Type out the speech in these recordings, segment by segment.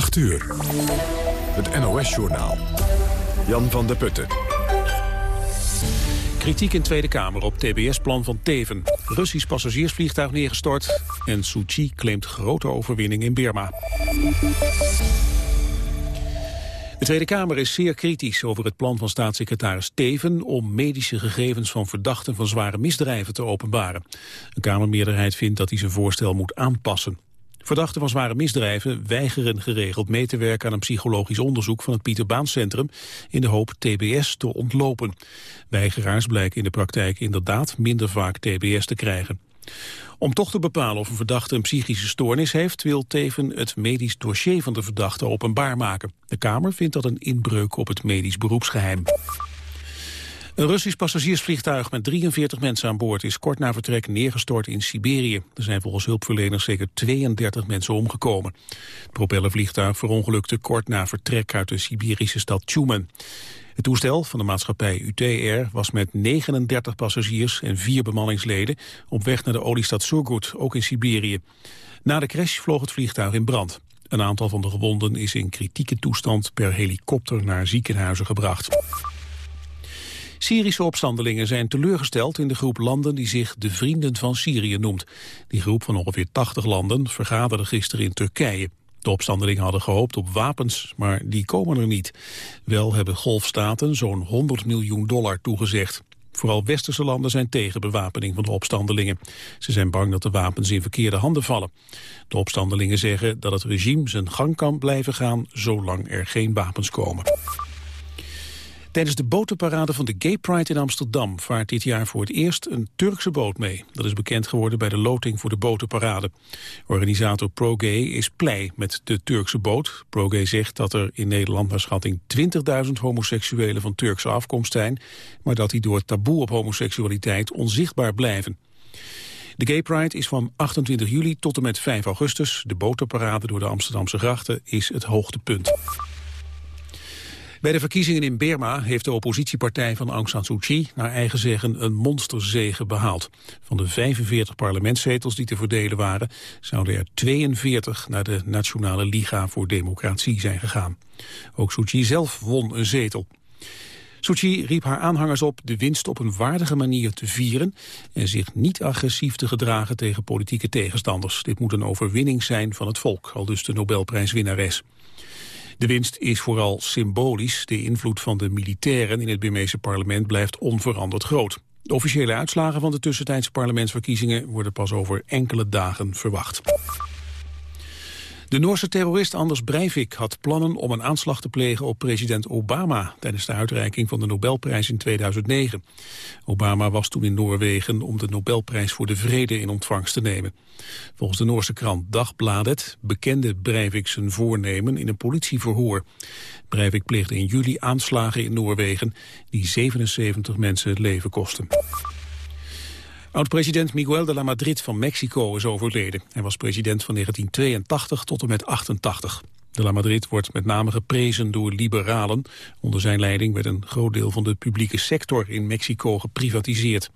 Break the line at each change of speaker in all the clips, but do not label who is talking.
8 uur. Het NOS-journaal. Jan van der Putten.
Kritiek in Tweede Kamer op TBS-plan van Teven. Russisch passagiersvliegtuig neergestort. En Suu Kyi claimt grote overwinning in Birma. De Tweede Kamer is zeer kritisch over het plan van staatssecretaris Teven om medische gegevens van verdachten van zware misdrijven te openbaren. Een Kamermeerderheid vindt dat hij zijn voorstel moet aanpassen. Verdachten van zware misdrijven weigeren geregeld mee te werken aan een psychologisch onderzoek van het Pieter Baan Centrum in de hoop TBS te ontlopen. Weigeraars blijken in de praktijk inderdaad minder vaak TBS te krijgen. Om toch te bepalen of een verdachte een psychische stoornis heeft... wil Teven het medisch dossier van de verdachte openbaar maken. De Kamer vindt dat een inbreuk op het medisch beroepsgeheim. Een Russisch passagiersvliegtuig met 43 mensen aan boord is kort na vertrek neergestort in Siberië. Er zijn volgens hulpverleners zeker 32 mensen omgekomen. Het propellervliegtuig verongelukte kort na vertrek uit de Siberische stad Tjumen. Het toestel van de maatschappij UTR was met 39 passagiers en vier bemanningsleden op weg naar de oliestad Surgut, ook in Siberië. Na de crash vloog het vliegtuig in brand. Een aantal van de gewonden is in kritieke toestand per helikopter naar ziekenhuizen gebracht. Syrische opstandelingen zijn teleurgesteld in de groep landen die zich de Vrienden van Syrië noemt. Die groep van ongeveer 80 landen vergaderde gisteren in Turkije. De opstandelingen hadden gehoopt op wapens, maar die komen er niet. Wel hebben golfstaten zo'n 100 miljoen dollar toegezegd. Vooral westerse landen zijn tegen bewapening van de opstandelingen. Ze zijn bang dat de wapens in verkeerde handen vallen. De opstandelingen zeggen dat het regime zijn gang kan blijven gaan... zolang er geen wapens komen. Tijdens de botenparade van de Gay Pride in Amsterdam vaart dit jaar voor het eerst een Turkse boot mee. Dat is bekend geworden bij de loting voor de botenparade. Organisator ProGay is blij met de Turkse boot. ProGay zegt dat er in Nederland naar schatting 20.000 homoseksuelen van Turkse afkomst zijn, maar dat die door het taboe op homoseksualiteit onzichtbaar blijven. De Gay Pride is van 28 juli tot en met 5 augustus. De botenparade door de Amsterdamse grachten is het hoogtepunt. Bij de verkiezingen in Burma heeft de oppositiepartij van Aung San Suu Kyi naar eigen zeggen een monsterzege behaald. Van de 45 parlementszetels die te verdelen waren, zouden er 42 naar de Nationale Liga voor Democratie zijn gegaan. Ook Suu Kyi zelf won een zetel. Suu Kyi riep haar aanhangers op de winst op een waardige manier te vieren en zich niet agressief te gedragen tegen politieke tegenstanders. Dit moet een overwinning zijn van het volk, al dus de Nobelprijswinnares. De winst is vooral symbolisch. De invloed van de militairen in het Burmeese parlement blijft onveranderd groot. De officiële uitslagen van de tussentijdse parlementsverkiezingen worden pas over enkele dagen verwacht. De Noorse terrorist Anders Breivik had plannen om een aanslag te plegen op president Obama tijdens de uitreiking van de Nobelprijs in 2009. Obama was toen in Noorwegen om de Nobelprijs voor de Vrede in ontvangst te nemen. Volgens de Noorse krant Dagbladet bekende Breivik zijn voornemen in een politieverhoor. Breivik pleegde in juli aanslagen in Noorwegen die 77 mensen het leven kosten. Oud-president Miguel de la Madrid van Mexico is overleden. Hij was president van 1982 tot en met 88. De la Madrid wordt met name geprezen door liberalen. Onder zijn leiding werd een groot deel van de publieke sector in Mexico geprivatiseerd.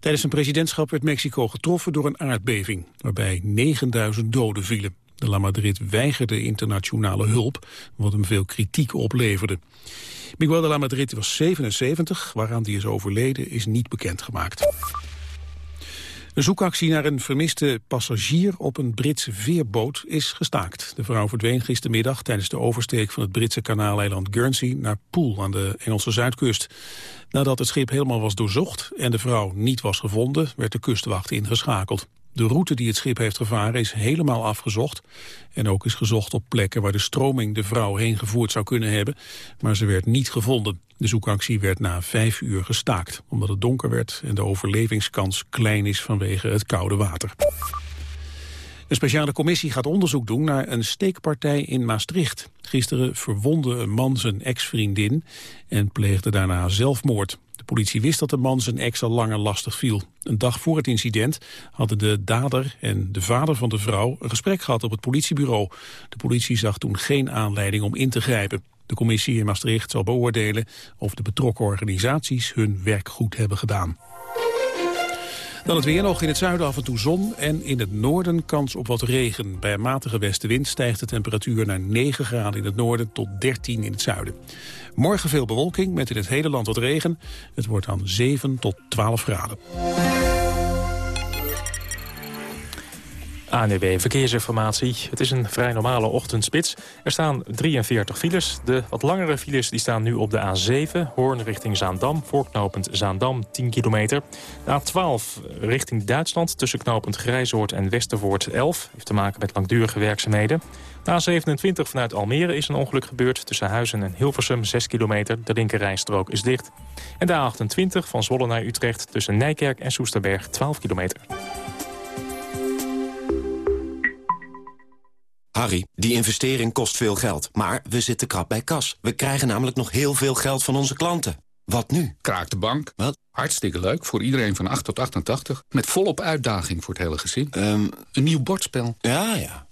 Tijdens zijn presidentschap werd Mexico getroffen door een aardbeving, waarbij 9000 doden vielen. De La Madrid weigerde internationale hulp, wat hem veel kritiek opleverde. Miguel de la Madrid was 77, waaraan hij is overleden is niet bekendgemaakt. Een zoekactie naar een vermiste passagier op een Britse veerboot is gestaakt. De vrouw verdween gistermiddag tijdens de oversteek van het Britse kanaaleiland Guernsey naar Poole aan de Engelse zuidkust. Nadat het schip helemaal was doorzocht en de vrouw niet was gevonden, werd de kustwacht ingeschakeld. De route die het schip heeft gevaren is helemaal afgezocht. En ook is gezocht op plekken waar de stroming de vrouw heen gevoerd zou kunnen hebben. Maar ze werd niet gevonden. De zoekactie werd na vijf uur gestaakt. Omdat het donker werd en de overlevingskans klein is vanwege het koude water. Een speciale commissie gaat onderzoek doen naar een steekpartij in Maastricht. Gisteren verwonde een man zijn ex-vriendin en pleegde daarna zelfmoord. De politie wist dat de man zijn ex al langer lastig viel. Een dag voor het incident hadden de dader en de vader van de vrouw een gesprek gehad op het politiebureau. De politie zag toen geen aanleiding om in te grijpen. De commissie in Maastricht zal beoordelen of de betrokken organisaties hun werk goed hebben gedaan. Dan het weer nog in het zuiden af en toe zon en in het noorden kans op wat regen. Bij een matige westenwind stijgt de temperatuur naar 9 graden in het noorden tot 13 in het zuiden. Morgen veel bewolking met in het hele land wat regen. Het wordt dan 7 tot 12 graden.
ANWB Verkeersinformatie. Het is een vrij normale ochtendspits. Er staan 43 files. De wat langere files die staan nu op de A7, Hoorn richting Zaandam. Voorknopend Zaandam, 10 kilometer. De A12 richting Duitsland tussen knooppunt Grijzoord en Westervoort 11. Heeft te maken met langdurige werkzaamheden. De A27 vanuit Almere is een ongeluk gebeurd. Tussen Huizen en Hilversum 6 kilometer. De linkerrijstrook is dicht. En de A28 van Zwolle naar Utrecht tussen Nijkerk en Soesterberg 12 kilometer.
Harry, die investering kost veel geld, maar we zitten krap bij kas. We krijgen namelijk nog heel veel geld van onze klanten. Wat nu?
Kraak de bank.
Wat?
Hartstikke leuk, voor iedereen van 8 tot 88. Met volop uitdaging voor het hele gezin.
Um,
Een nieuw bordspel.
ja, ja.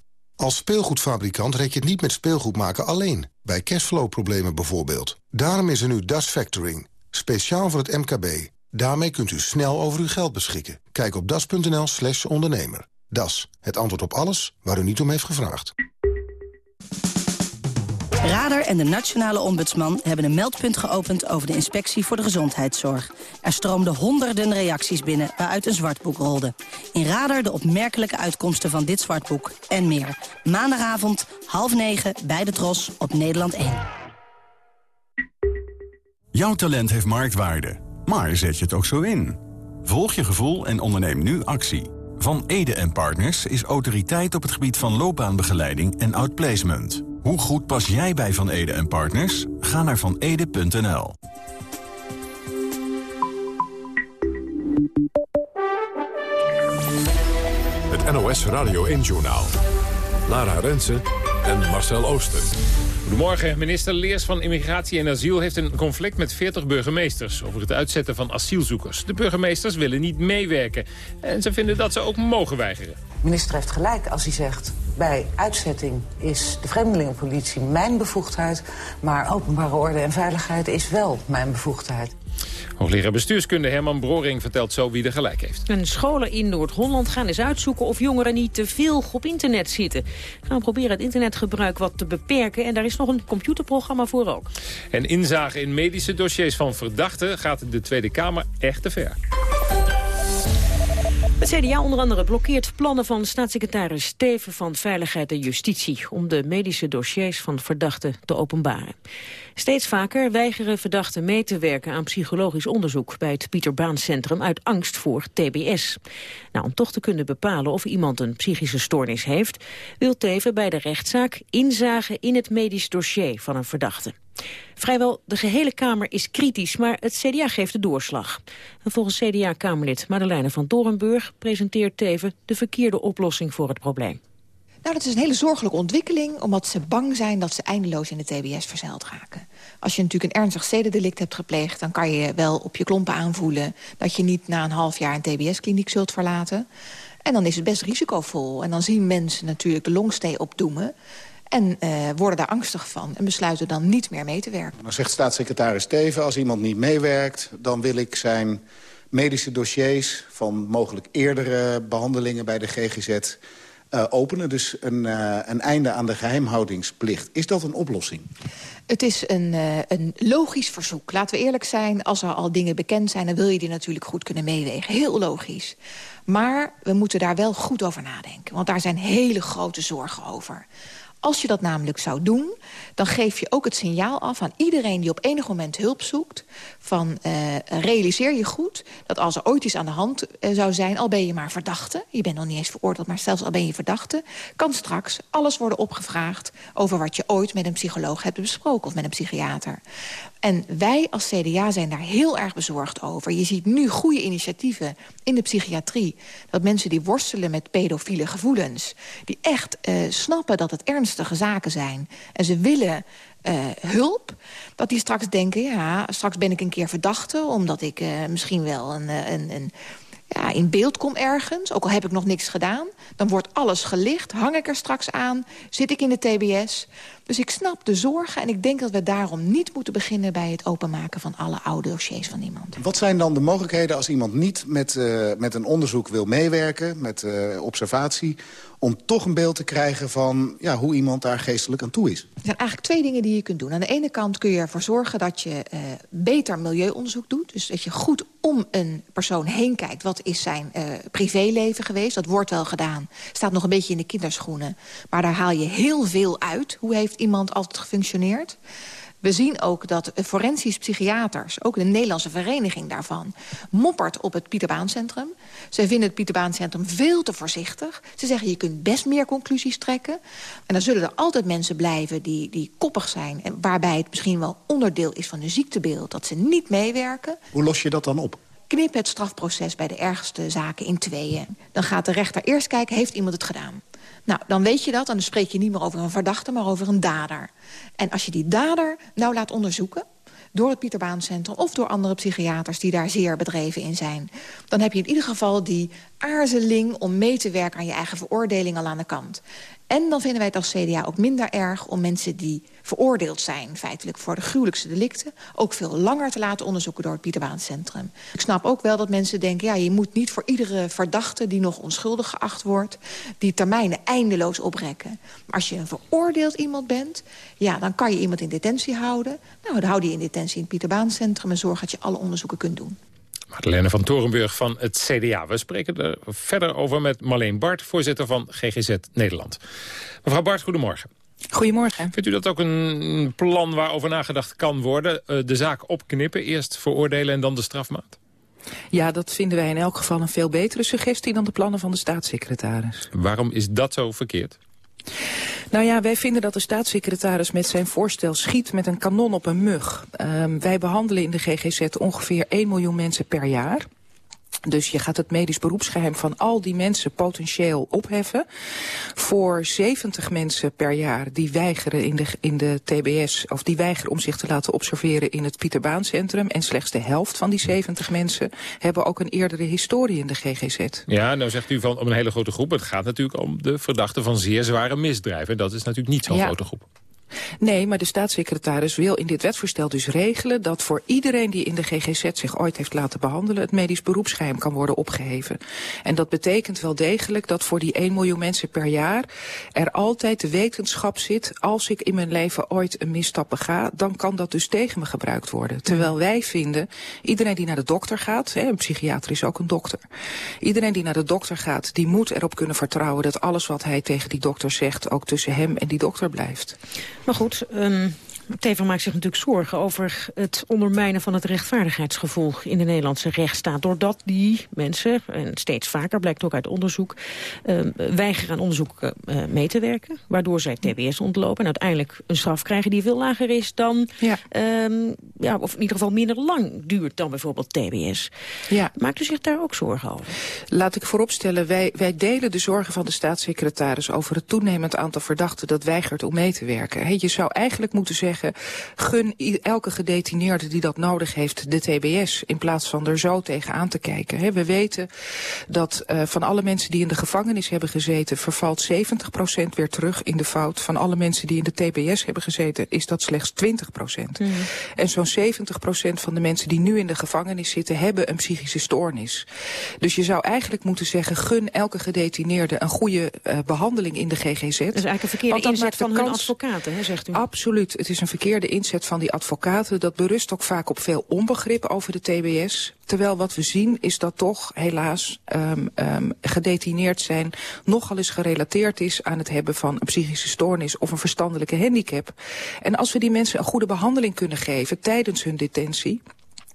Als speelgoedfabrikant red je het niet met speelgoed maken alleen. Bij cashflow-problemen bijvoorbeeld. Daarom is er nu Das Factoring. Speciaal voor het MKB. Daarmee kunt u snel over uw geld beschikken. Kijk op das.nl slash ondernemer. Das, het antwoord op alles waar u niet om heeft gevraagd.
Radar en de Nationale Ombudsman hebben een meldpunt geopend over de inspectie voor de gezondheidszorg. Er stroomden honderden reacties binnen waaruit een zwartboek rolde. In Radar de opmerkelijke uitkomsten van dit zwartboek en meer. Maandagavond, half negen, bij de Tros op Nederland 1.
Jouw talent heeft marktwaarde, maar zet je het ook zo in? Volg je gevoel en onderneem nu actie. Van Ede Partners is autoriteit op het gebied van loopbaanbegeleiding en outplacement. Hoe goed pas jij bij Van Ede Partners? Ga naar vanede.nl.
Het NOS Radio 1-journaal. Lara Rensen en Marcel Ooster.
Goedemorgen. Minister Leers van Immigratie en Asiel heeft een conflict met 40 burgemeesters over het uitzetten van asielzoekers. De burgemeesters willen niet meewerken en ze vinden dat ze ook mogen weigeren.
De minister heeft gelijk als hij zegt... bij uitzetting is de vreemdelingenpolitie mijn bevoegdheid... maar openbare orde en veiligheid is wel mijn bevoegdheid.
Hoogleraar bestuurskunde Herman Broring vertelt zo wie er gelijk heeft.
En scholen in Noord-Holland gaan eens uitzoeken of jongeren niet te veel op internet zitten. Gaan proberen het internetgebruik wat te beperken en daar is nog een computerprogramma voor ook.
En inzage in medische dossiers van verdachten gaat de Tweede Kamer echt te ver.
Het CDA onder andere blokkeert plannen van staatssecretaris Steven van Veiligheid en Justitie om de medische dossiers van verdachten te openbaren. Steeds vaker weigeren verdachten mee te werken aan psychologisch onderzoek bij het Pieter Baan Centrum uit angst voor TBS. Nou, om toch te kunnen bepalen of iemand een psychische stoornis heeft, wil Teven bij de rechtszaak inzagen in het medisch dossier van een verdachte. Vrijwel de gehele Kamer is kritisch, maar het CDA geeft de doorslag. En volgens CDA-Kamerlid Madeleine van Dorenburg presenteert Teven de verkeerde oplossing voor het probleem.
Nou, dat is een hele zorgelijke ontwikkeling... omdat ze bang zijn dat ze eindeloos in de TBS verzeild raken. Als je natuurlijk een ernstig zedendelict hebt gepleegd... dan kan je wel op je klompen aanvoelen... dat je niet na een half jaar een TBS-kliniek zult verlaten. En dan is het best risicovol. En dan zien mensen natuurlijk de longstee opdoemen... En uh, worden daar angstig van en besluiten dan niet meer mee te werken.
Dan zegt staatssecretaris Steven, als iemand niet meewerkt... dan wil ik zijn medische dossiers van mogelijk eerdere behandelingen bij de GGZ... Uh, openen, dus een, uh, een einde aan de geheimhoudingsplicht. Is dat een oplossing?
Het is een, uh, een logisch verzoek. Laten we eerlijk zijn, als er al dingen bekend zijn... dan wil je die natuurlijk goed kunnen meewegen. Heel logisch. Maar we moeten daar wel goed over nadenken. Want daar zijn hele grote zorgen over. Als je dat namelijk zou doen, dan geef je ook het signaal af aan iedereen die op enig moment hulp zoekt. Van uh, realiseer je goed dat als er ooit iets aan de hand uh, zou zijn, al ben je maar verdachte. Je bent nog niet eens veroordeeld, maar zelfs al ben je verdachte. Kan straks alles worden opgevraagd over wat je ooit met een psycholoog hebt besproken of met een psychiater. En wij als CDA zijn daar heel erg bezorgd over. Je ziet nu goede initiatieven in de psychiatrie. Dat mensen die worstelen met pedofiele gevoelens... die echt uh, snappen dat het ernstige zaken zijn... en ze willen uh, hulp, dat die straks denken... ja, straks ben ik een keer verdachte... omdat ik uh, misschien wel een, een, een ja, in beeld kom ergens, ook al heb ik nog niks gedaan... dan wordt alles gelicht, hang ik er straks aan, zit ik in de TBS. Dus ik snap de zorgen en ik denk dat we daarom niet moeten beginnen... bij het openmaken van alle oude dossiers van iemand.
Wat zijn dan de mogelijkheden als iemand niet met, met een onderzoek wil meewerken... met observatie, om toch een beeld te krijgen van ja, hoe iemand daar geestelijk aan toe is?
Er zijn eigenlijk twee dingen die je kunt doen. Aan de ene kant kun je ervoor zorgen dat je uh, beter milieuonderzoek doet. Dus dat je goed om een persoon heen kijkt. Wat is zijn uh, privéleven geweest? Dat wordt wel gedaan. Staat nog een beetje in de kinderschoenen. Maar daar haal je heel veel uit. Hoe heeft iemand altijd gefunctioneerd? We zien ook dat forensisch psychiaters, ook de Nederlandse vereniging daarvan... moppert op het Pieterbaancentrum. Zij vinden het Pieterbaancentrum veel te voorzichtig. Ze zeggen je kunt best meer conclusies trekken. En dan zullen er altijd mensen blijven die, die koppig zijn... En waarbij het misschien wel onderdeel is van hun ziektebeeld... dat ze niet meewerken.
Hoe los je dat dan op?
Knip het strafproces bij de ergste zaken in tweeën. Dan gaat de rechter eerst kijken, heeft iemand het gedaan? Nou, dan weet je dat en dan spreek je niet meer over een verdachte, maar over een dader. En als je die dader nou laat onderzoeken door het Pieterbaancentrum... of door andere psychiaters die daar zeer bedreven in zijn... dan heb je in ieder geval die aarzeling om mee te werken... aan je eigen veroordeling al aan de kant. En dan vinden wij het als CDA ook minder erg om mensen die veroordeeld zijn... feitelijk voor de gruwelijkste delicten... ook veel langer te laten onderzoeken door het Pieterbaancentrum. Ik snap ook wel dat mensen denken... ja, je moet niet voor iedere verdachte die nog onschuldig geacht wordt... die termijnen eindeloos oprekken. Maar als je een veroordeeld iemand bent... ja, dan kan je iemand in detentie houden. Nou, dan hou die in detentie in het Pieterbaancentrum... en zorg dat je alle onderzoeken kunt doen.
Madeleine van Torenburg van het CDA. We spreken er verder over met Marleen Bart, voorzitter van GGZ Nederland. Mevrouw Bart, goedemorgen.
Goedemorgen.
Vindt u dat ook een plan waarover nagedacht kan worden? Eh, de zaak opknippen, eerst veroordelen en dan de strafmaat?
Ja, dat vinden wij in elk geval een veel betere suggestie dan de plannen van de staatssecretaris.
Waarom is dat zo verkeerd?
Nou ja, wij vinden dat de staatssecretaris met zijn voorstel schiet met een kanon op een mug. Um, wij behandelen in de GGZ ongeveer 1 miljoen mensen per jaar. Dus je gaat het medisch beroepsgeheim van al die mensen potentieel opheffen. Voor 70 mensen per jaar die weigeren in de, in de TBS... of die weigeren om zich te laten observeren in het Pieterbaancentrum... en slechts de helft van die 70 mensen hebben ook een eerdere historie in de GGZ.
Ja, nou zegt u van om een hele grote groep. Het gaat natuurlijk om de verdachten van zeer zware misdrijven. Dat is natuurlijk niet zo'n ja. grote groep.
Nee, maar de staatssecretaris wil in dit wetsvoorstel dus regelen... dat voor iedereen die in de GGZ zich ooit heeft laten behandelen... het medisch beroepsgeheim kan worden opgeheven. En dat betekent wel degelijk dat voor die 1 miljoen mensen per jaar... er altijd de wetenschap zit, als ik in mijn leven ooit een misstap bega... dan kan dat dus tegen me gebruikt worden. Terwijl wij vinden, iedereen die naar de dokter gaat... Een psychiater is ook een dokter... iedereen die naar de dokter gaat, die moet erop kunnen vertrouwen... dat alles wat hij tegen die dokter zegt ook tussen hem en die dokter blijft.
Maar goed, um, Tever maakt zich natuurlijk zorgen over het ondermijnen van het rechtvaardigheidsgevoel in de Nederlandse rechtsstaat. Doordat die mensen, en steeds vaker blijkt ook uit onderzoek, uh, weigeren aan onderzoek uh, mee te werken. Waardoor zij TBS ontlopen en uiteindelijk een straf krijgen die veel lager is dan, ja. Um, ja, of in ieder geval minder lang duurt dan bijvoorbeeld TBS. Ja. Maakt u zich daar ook zorgen over?
Laat ik vooropstellen, wij, wij delen de zorgen van de staatssecretaris over het toenemend aantal verdachten dat weigert om mee te werken. He, je zou eigenlijk moeten zeggen gun elke gedetineerde die dat nodig heeft de TBS... in plaats van er zo tegenaan te kijken. we weten dat uh, van alle mensen die in de gevangenis hebben gezeten... vervalt 70% weer terug in de fout. Van alle mensen die in de TBS hebben gezeten is dat slechts 20%. Mm. En zo'n 70% van de mensen die nu in de gevangenis zitten... hebben een psychische stoornis. Dus je zou eigenlijk moeten zeggen... gun elke gedetineerde een goede uh, behandeling in de GGZ. Dat is
eigenlijk een verkeerde inzet van hun advocaten, hè, zegt u?
Absoluut. Het is een verkeerde inzet van die advocaten. Dat berust ook vaak op veel onbegrip over de TBS. Terwijl wat we zien is dat toch helaas um, um, gedetineerd zijn... nogal eens gerelateerd is aan het hebben van een psychische stoornis... of een verstandelijke handicap. En als we die mensen een goede behandeling kunnen geven tijdens hun detentie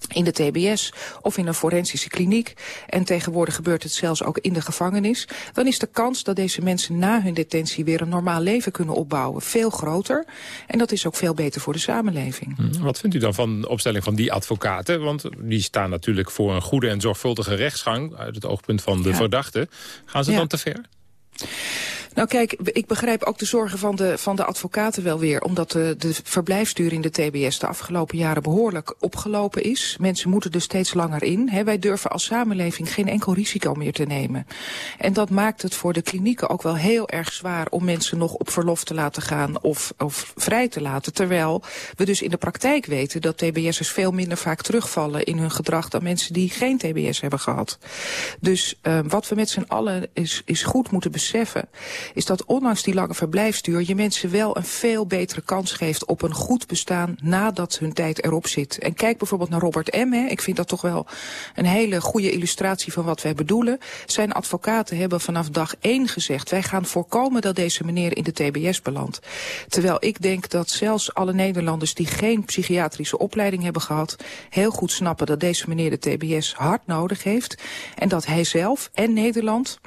in de TBS of in een forensische kliniek... en tegenwoordig gebeurt het zelfs ook in de gevangenis... dan is de kans dat deze mensen na hun detentie weer een normaal leven kunnen opbouwen... veel groter en dat is ook veel beter voor de samenleving.
Hm, wat vindt u dan van de opstelling van die advocaten? Want die staan natuurlijk voor een goede en zorgvuldige rechtsgang... uit het oogpunt van de ja. verdachte. Gaan ze ja. dan te ver?
Nou kijk, ik begrijp ook de zorgen van de, van de advocaten wel weer. Omdat de, de verblijfsduur in de TBS de afgelopen jaren behoorlijk opgelopen is. Mensen moeten er steeds langer in. He, wij durven als samenleving geen enkel risico meer te nemen. En dat maakt het voor de klinieken ook wel heel erg zwaar om mensen nog op verlof te laten gaan of, of vrij te laten. Terwijl we dus in de praktijk weten dat TBS'ers veel minder vaak terugvallen in hun gedrag dan mensen die geen TBS hebben gehad. Dus uh, wat we met z'n allen is, is goed moeten beseffen is dat ondanks die lange verblijfsduur je mensen wel een veel betere kans geeft op een goed bestaan nadat hun tijd erop zit. En kijk bijvoorbeeld naar Robert M. Hè. Ik vind dat toch wel een hele goede illustratie van wat wij bedoelen. Zijn advocaten hebben vanaf dag één gezegd wij gaan voorkomen dat deze meneer in de TBS belandt. Terwijl ik denk dat zelfs alle Nederlanders die geen psychiatrische opleiding hebben gehad heel goed snappen dat deze meneer de TBS hard nodig heeft en dat hij zelf en Nederland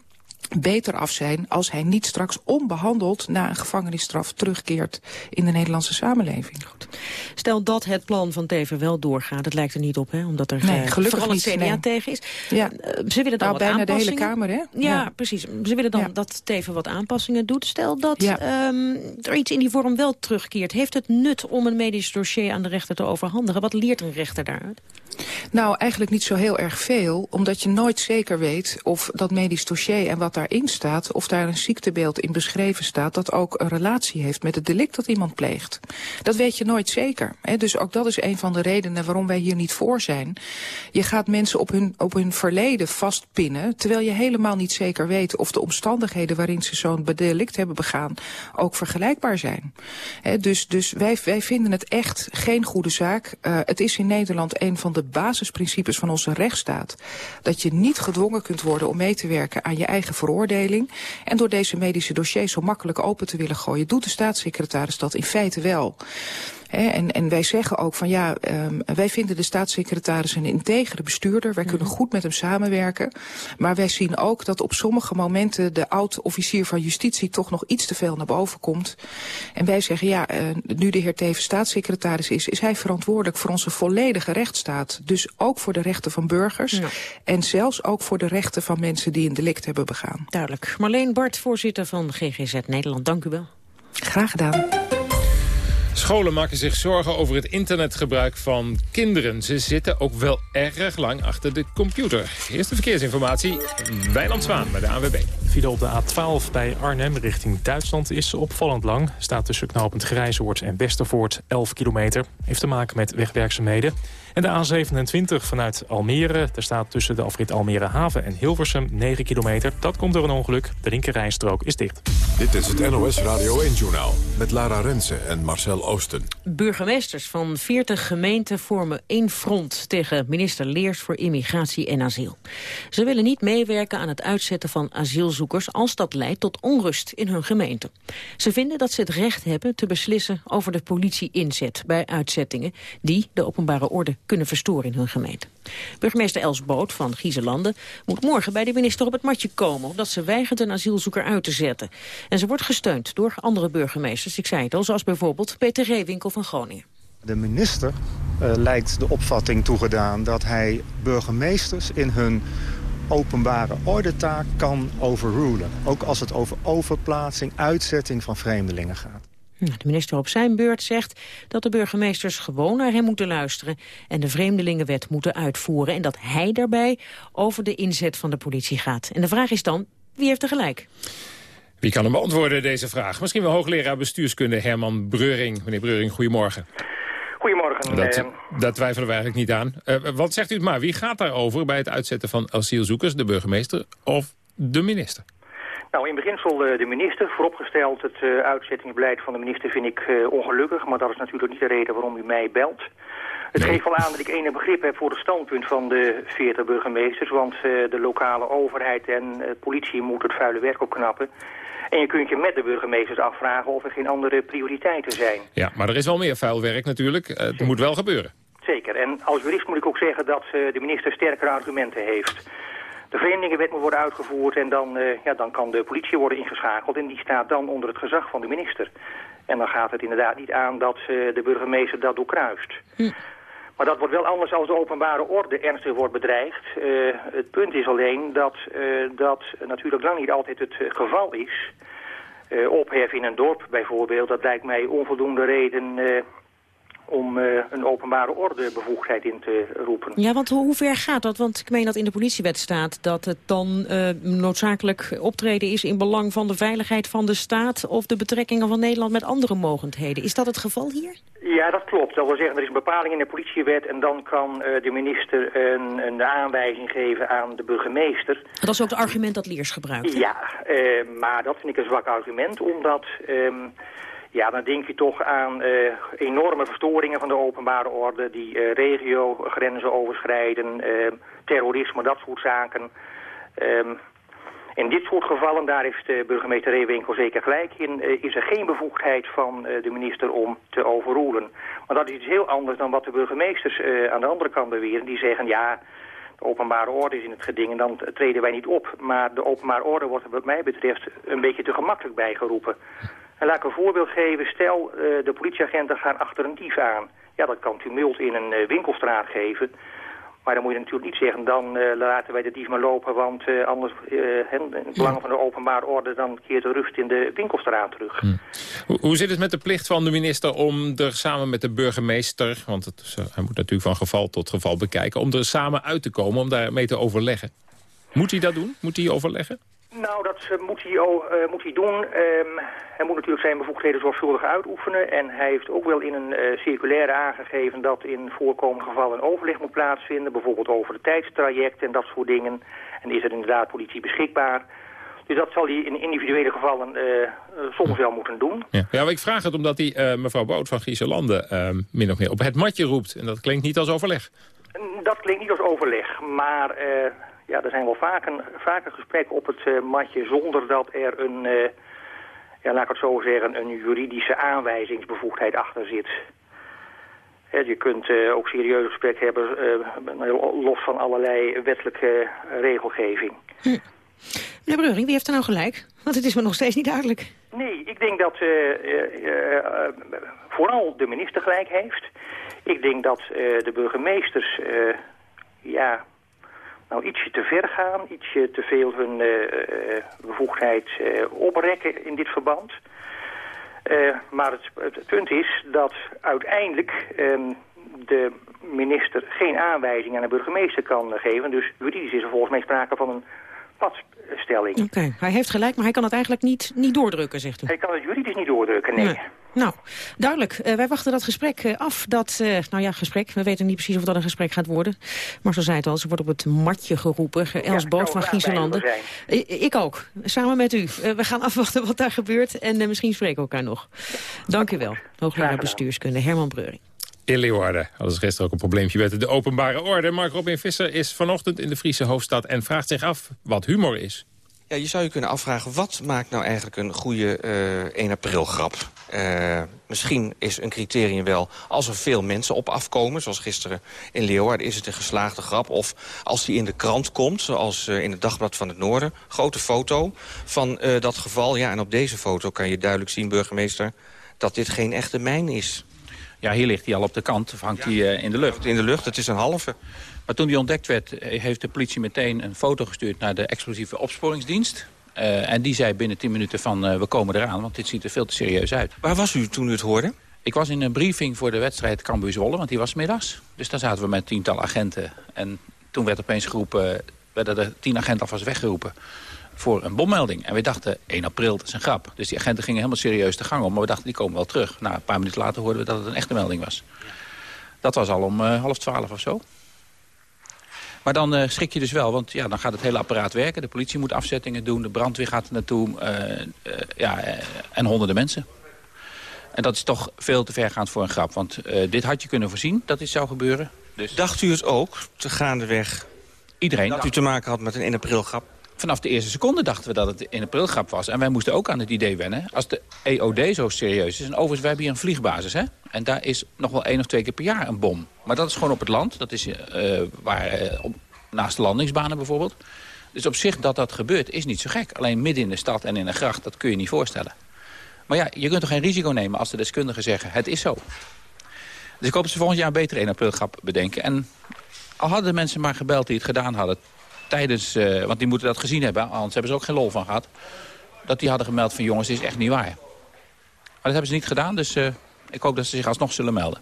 beter af zijn als hij niet straks onbehandeld na een gevangenisstraf terugkeert in de Nederlandse samenleving. Goed.
Stel dat het plan van Teven wel doorgaat, het lijkt er niet op, hè, omdat er nee, uh, gelukkig vooral het CDA nee. tegen is. Ja. Uh, ze willen dan nou,
bijna
de
hele Kamer, hè?
Ja, ja. precies. Ze willen dan ja. dat Teven wat aanpassingen doet. Stel dat ja. um, er iets in die vorm wel terugkeert. Heeft het nut om een medisch dossier aan de rechter te overhandigen? Wat leert een rechter daaruit?
Nou, eigenlijk niet zo heel erg veel, omdat je nooit zeker weet of dat medisch dossier en wat daarin staat, of daar een ziektebeeld in beschreven staat, dat ook een relatie heeft met het delict dat iemand pleegt. Dat weet je nooit zeker. Hè? Dus ook dat is een van de redenen waarom wij hier niet voor zijn. Je gaat mensen op hun, op hun verleden vastpinnen, terwijl je helemaal niet zeker weet of de omstandigheden waarin ze zo'n delict hebben begaan ook vergelijkbaar zijn. Hè? Dus, dus wij, wij vinden het echt geen goede zaak. Uh, het is in Nederland een van de basisprincipes van onze rechtsstaat. Dat je niet gedwongen kunt worden om mee te werken aan je eigen veroordeling. En door deze medische dossiers zo makkelijk open te willen gooien, doet de staatssecretaris dat in feite wel. He, en, en wij zeggen ook van ja, um, wij vinden de staatssecretaris een integere bestuurder. Wij kunnen goed met hem samenwerken. Maar wij zien ook dat op sommige momenten de oud-officier van justitie toch nog iets te veel naar boven komt. En wij zeggen ja, uh, nu de heer Teven staatssecretaris is, is hij verantwoordelijk voor onze volledige rechtsstaat. Dus ook voor de rechten van burgers. Ja. En zelfs ook voor de rechten van mensen die een delict hebben begaan.
Duidelijk. Marleen Bart, voorzitter van GGZ Nederland, dank u wel.
Graag gedaan.
Scholen maken zich zorgen over het internetgebruik van kinderen. Ze zitten ook wel erg lang achter de computer. Eerste verkeersinformatie, Wijland Zwaan bij de ANWB.
File op de A12 bij Arnhem richting Duitsland is opvallend lang. Staat tussen knooppunt Grijzoord en Westervoort 11 kilometer. Heeft te maken met wegwerkzaamheden. En de A27 vanuit Almere. Er staat tussen de afrit Almere Haven en Hilversum 9 kilometer. Dat komt door een ongeluk. De linkerrijstrook is dicht.
Dit is het NOS Radio 1-journaal met Lara Rensen en Marcel Oosten.
Burgemeesters van 40 gemeenten vormen één front... tegen minister Leers voor immigratie en asiel. Ze willen niet meewerken aan het uitzetten van asielzoekers... als dat leidt tot onrust in hun gemeente. Ze vinden dat ze het recht hebben te beslissen over de politie-inzet... bij uitzettingen die de openbare orde kunnen verstoren in hun gemeente. Burgemeester Els Boot van Gieselanden moet morgen bij de minister op het matje komen... omdat ze weigert een asielzoeker uit te zetten. En ze wordt gesteund door andere burgemeesters, ik zei het al... zoals bijvoorbeeld Peter Reewinkel van Groningen.
De minister uh, lijkt de opvatting toegedaan dat hij burgemeesters in hun openbare ordetaak kan overrulen. Ook als het over overplaatsing, uitzetting van vreemdelingen gaat.
Nou, de minister op zijn beurt zegt dat de burgemeesters gewoon naar hem moeten luisteren en de vreemdelingenwet moeten uitvoeren en dat hij daarbij over de inzet van de politie gaat. En de vraag is dan, wie heeft er gelijk?
Wie kan hem beantwoorden, deze vraag? Misschien wel hoogleraar bestuurskunde Herman Breuring. Meneer Breuring, goedemorgen.
Goedemorgen.
Dat, uh, daar twijfelen we eigenlijk niet aan. Uh, wat zegt u het maar, wie gaat daarover bij het uitzetten van asielzoekers? De burgemeester of de minister?
Nou, in beginsel uh, de minister. Vooropgesteld het uh, uitzettingsbeleid van de minister vind ik uh, ongelukkig. Maar dat is natuurlijk niet de reden waarom u mij belt. Het geeft wel aan dat ik enig begrip heb voor het standpunt van de 40 burgemeesters. Want de lokale overheid en politie moeten het vuile werk opknappen. En je kunt je met de burgemeesters afvragen of er geen andere prioriteiten zijn.
Ja, maar er is wel meer vuil werk natuurlijk. het moet wel gebeuren.
Zeker. En als jurist moet ik ook zeggen dat de minister sterkere argumenten heeft. De vreemdelingenwet moet worden uitgevoerd en dan, uh, ja, dan kan de politie worden ingeschakeld. En die staat dan onder het gezag van de minister. En dan gaat het inderdaad niet aan dat uh, de burgemeester dat doorkruist. Hm. Maar dat wordt wel anders als de openbare orde ernstig wordt bedreigd. Uh, het punt is alleen dat dat natuurlijk lang niet altijd het geval is. ophef in een dorp bijvoorbeeld, dat lijkt mij onvoldoende reden om uh, een openbare ordebevoegdheid in te roepen.
Ja, want hoe ver gaat dat? Want ik meen dat in de politiewet staat dat het dan noodzakelijk optreden is in belang van de veiligheid van de staat of de betrekkingen van Nederland met andere mogendheden. Is dat het geval hier?
Ja, dat klopt. Dat wil zeggen, er is een bepaling in de politiewet en dan kan de minister een, een aanwijzing geven aan de burgemeester.
Dat is ook het argument dat Liers gebruikt.
Ja, maar dat vind ik een zwak argument, omdat... Um, ja, dan denk je toch aan uh, enorme verstoringen van de openbare orde... die uh, regiogrenzen overschrijden, uh, terrorisme, dat soort zaken. Um, in dit soort gevallen, daar heeft burgemeester Reewinkel zeker gelijk in... is er geen bevoegdheid van de minister om te overroelen. Maar dat is iets heel anders dan wat de burgemeesters aan de andere kant beweren. Die zeggen, ja, de openbare orde is in het geding en dan treden wij niet op. Maar de openbare orde wordt wat mij betreft een beetje te gemakkelijk bijgeroepen. En laat ik een voorbeeld geven. Stel, uh, de politieagenten gaan achter een dief aan. Ja, dat kan tumult in een uh, winkelstraat geven. Maar dan moet je natuurlijk niet zeggen, dan uh, laten wij de dief maar lopen... want anders, in het belang van de openbare orde... dan keert de rust in de winkelstraat terug.
Hm. Hoe, hoe, zit het met de plicht van de minister om er samen met de burgemeester... want het, hij moet natuurlijk van geval tot geval bekijken... om er samen uit te komen, om daarmee te overleggen? Moet hij dat doen? Moet hij overleggen?
Nou, dat uh, moet, hij, uh, moet hij doen. Um, hij moet natuurlijk zijn bevoegdheden zorgvuldig uitoefenen. En hij heeft ook wel in een uh, circulaire aangegeven dat in voorkomende gevallen een overleg moet plaatsvinden. Bijvoorbeeld over het tijdstraject en dat soort dingen. En is er inderdaad politie beschikbaar. Dus dat zal hij in individuele gevallen soms wel moeten doen.
Ja, ja maar ik vraag het omdat hij mevrouw Boot van Grieselanden min of meer op het matje roept. En dat klinkt niet als overleg.
Dat klinkt niet als overleg, maar ja, er zijn wel vaker, vaker gesprekken op het uh, matje zonder dat er een, uh, ja, laat ik het zo zeggen, een juridische aanwijzingsbevoegdheid achter zit. je kunt uh, ook serieus gesprek hebben, los van allerlei wettelijke regelgeving.
Hm. Meneer Breuring, wie heeft er nou gelijk? Want het is me nog steeds niet duidelijk.
Nee, ik denk dat vooral de minister gelijk heeft. Ik denk dat de burgemeesters ja, nou ietsje te ver gaan, ietsje te veel hun uh, bevoegdheid uh, oprekken in dit verband. maar het, het, punt is dat uiteindelijk ehm, de minister geen aanwijzing aan de burgemeester kan geven. Dus juridisch is er volgens mij sprake van een padstelling.
Oké, hij heeft gelijk, maar hij kan het eigenlijk niet, niet doordrukken, zegt u.
Hij kan het juridisch niet doordrukken, nee.
Nou, duidelijk. Uh, wij wachten dat gesprek uh, af. Dat, uh, nou ja, gesprek. We weten niet precies of dat een gesprek gaat worden. Maar zo zei het al, ze wordt op het matje geroepen. Els ja, Boot van Gieselanden. Ik ook, samen met u. we gaan afwachten wat daar gebeurt en misschien spreken we elkaar nog. Dank u wel, hoogleraar bestuurskunde Herman Breuring.
In Leeuwarden hadden ze gisteren ook een probleempje met de openbare orde. Mark Robin Visser is vanochtend in de Friese hoofdstad en vraagt zich af wat humor is.
Ja, je zou je kunnen afvragen, wat maakt nou eigenlijk een goede uh, 1 april grap? Uh, misschien is een criterium wel als er veel mensen op afkomen... zoals gisteren in Leeuwarden, is het een geslaagde grap. Of als die in de krant komt, zoals uh, in het Dagblad van het Noorden... grote foto van dat geval. Ja, en op deze foto kan je duidelijk zien, burgemeester... dat dit geen echte mijn is.
Ja, hier ligt hij al op de kant, of hangt hij in de lucht?
In de lucht, het is een halve.
Maar toen die ontdekt werd, heeft de politie meteen een foto gestuurd... naar de explosieve opsporingsdienst. Uh, en die zei binnen 10 minuten van uh, we komen eraan, want dit ziet er veel te serieus uit.
Waar was u toen u het hoorde?
Ik was in een briefing voor de wedstrijd Cambuur Zwolle, want die was middags. Dus daar zaten we met tientallen agenten. En toen werd opeens geroepen, werden er tien agenten alvast weggeroepen voor een bommelding. En we dachten, 1 april, dat is een grap. Dus die agenten gingen helemaal serieus de gang om. Maar we dachten, die komen wel terug. Nou, een paar minuten later hoorden we dat het een echte melding was. Dat was al om uh, half twaalf of zo. Maar dan uh, schrik je dus wel, want ja, dan gaat het hele apparaat werken. De politie moet afzettingen doen, de brandweer gaat er naartoe. Uh, uh, ja, en honderden mensen. En dat is toch veel te vergaand voor een grap. Want dit had je kunnen voorzien, dat dit zou gebeuren.
Dus... Dacht u het ook, te gaandeweg,
Iedereen
dat u te maken had met een 1 april grap?
Vanaf de eerste seconde dachten we dat het in april grap was. En wij moesten ook aan het idee wennen. Als de EOD zo serieus is. En overigens, wij hebben hier een vliegbasis. Hè? En daar is nog wel één of twee keer per jaar een bom. Maar dat is gewoon op het land. Dat is uh, waar, uh, op, naast de landingsbanen bijvoorbeeld. Dus op zich dat dat gebeurt is niet zo gek. Alleen midden in de stad en in een gracht, dat kun je niet voorstellen. Maar ja, je kunt toch geen risico nemen als de deskundigen zeggen... het is zo. Dus ik hoop dat ze volgend jaar een betere 1 april grap bedenken. En al hadden de mensen maar gebeld die het gedaan hadden tijdens... Uh, want die moeten dat gezien hebben, anders hebben ze ook geen lol van gehad. dat die hadden gemeld van jongens, dit is echt niet waar. Maar dat hebben ze niet gedaan, dus uh, ik hoop dat ze zich alsnog zullen melden.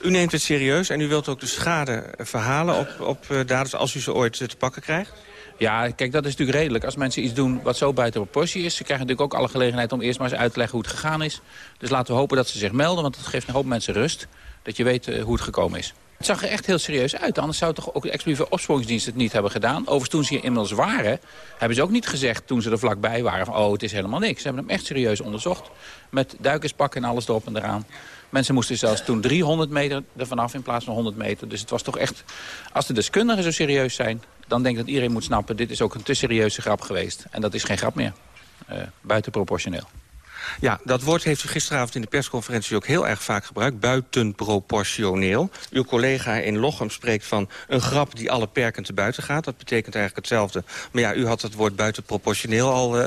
U neemt het serieus en u wilt ook de schade verhalen op, op daders als u ze ooit te pakken krijgt?
Ja, kijk, dat is natuurlijk redelijk. Als mensen iets doen wat zo buiten proportie is... ze krijgen natuurlijk ook alle gelegenheid om eerst maar eens uit te leggen hoe het gegaan is. Dus laten we hopen dat ze zich melden, want dat geeft een hoop mensen rust. Dat je weet hoe het gekomen is. Het zag er echt heel serieus uit. Anders zou toch ook de explosieve opsporingsdienst het niet hebben gedaan. Overigens, toen ze hier inmiddels waren, hebben ze ook niet gezegd... toen ze er vlakbij waren van, oh, het is helemaal niks. Ze hebben hem echt serieus onderzocht. Met duikerspakken en alles erop en eraan. Mensen moesten zelfs toen 300 meter er vanaf in plaats van 100 meter. Dus het was toch echt... Als de deskundigen zo serieus zijn... dan denk ik dat iedereen moet snappen... dit is ook een te serieuze grap geweest. En dat is geen grap meer. Uh, buitenproportioneel.
Ja, dat woord heeft u gisteravond in de persconferentie ook heel erg vaak gebruikt. Buitenproportioneel. Uw collega in Lochem spreekt van een grap die alle perken te buiten gaat. Dat betekent eigenlijk hetzelfde. Maar ja, u had het woord buitenproportioneel al uh,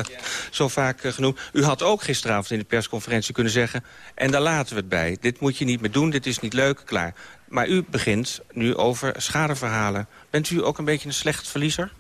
zo vaak uh, genoemd. U had ook gisteravond in de persconferentie kunnen zeggen... en daar laten we het bij. Dit moet je niet meer doen, dit is niet leuk, klaar. Maar u begint nu over schadeverhalen. Bent u ook een beetje een slecht verliezer?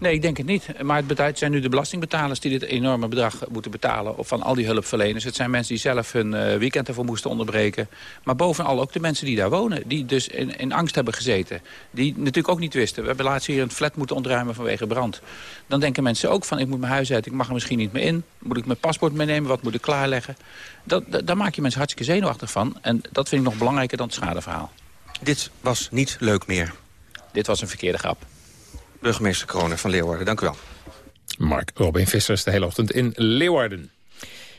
Nee, ik denk het niet. Maar het zijn nu de belastingbetalers die dit enorme bedrag moeten betalen. Of van al die hulpverleners. Het zijn mensen die zelf hun uh, weekend ervoor moesten onderbreken. Maar bovenal ook de mensen die daar wonen. Die dus in, in, angst hebben gezeten. Die natuurlijk ook niet wisten. We hebben laatst hier een flat moeten ontruimen vanwege brand. Dan denken mensen ook van ik moet mijn huis uit. Ik mag er misschien niet meer in. Moet ik mijn paspoort meenemen? Wat moet ik klaarleggen? Dat, dat, daar maak je mensen hartstikke zenuwachtig van. En dat vind ik nog belangrijker dan het schadeverhaal.
Dit was niet leuk meer.
Dit was een verkeerde grap
burgemeester Kronen van Leeuwarden. Dank u wel.
Mark Robin Vissers de hele ochtend in Leeuwarden.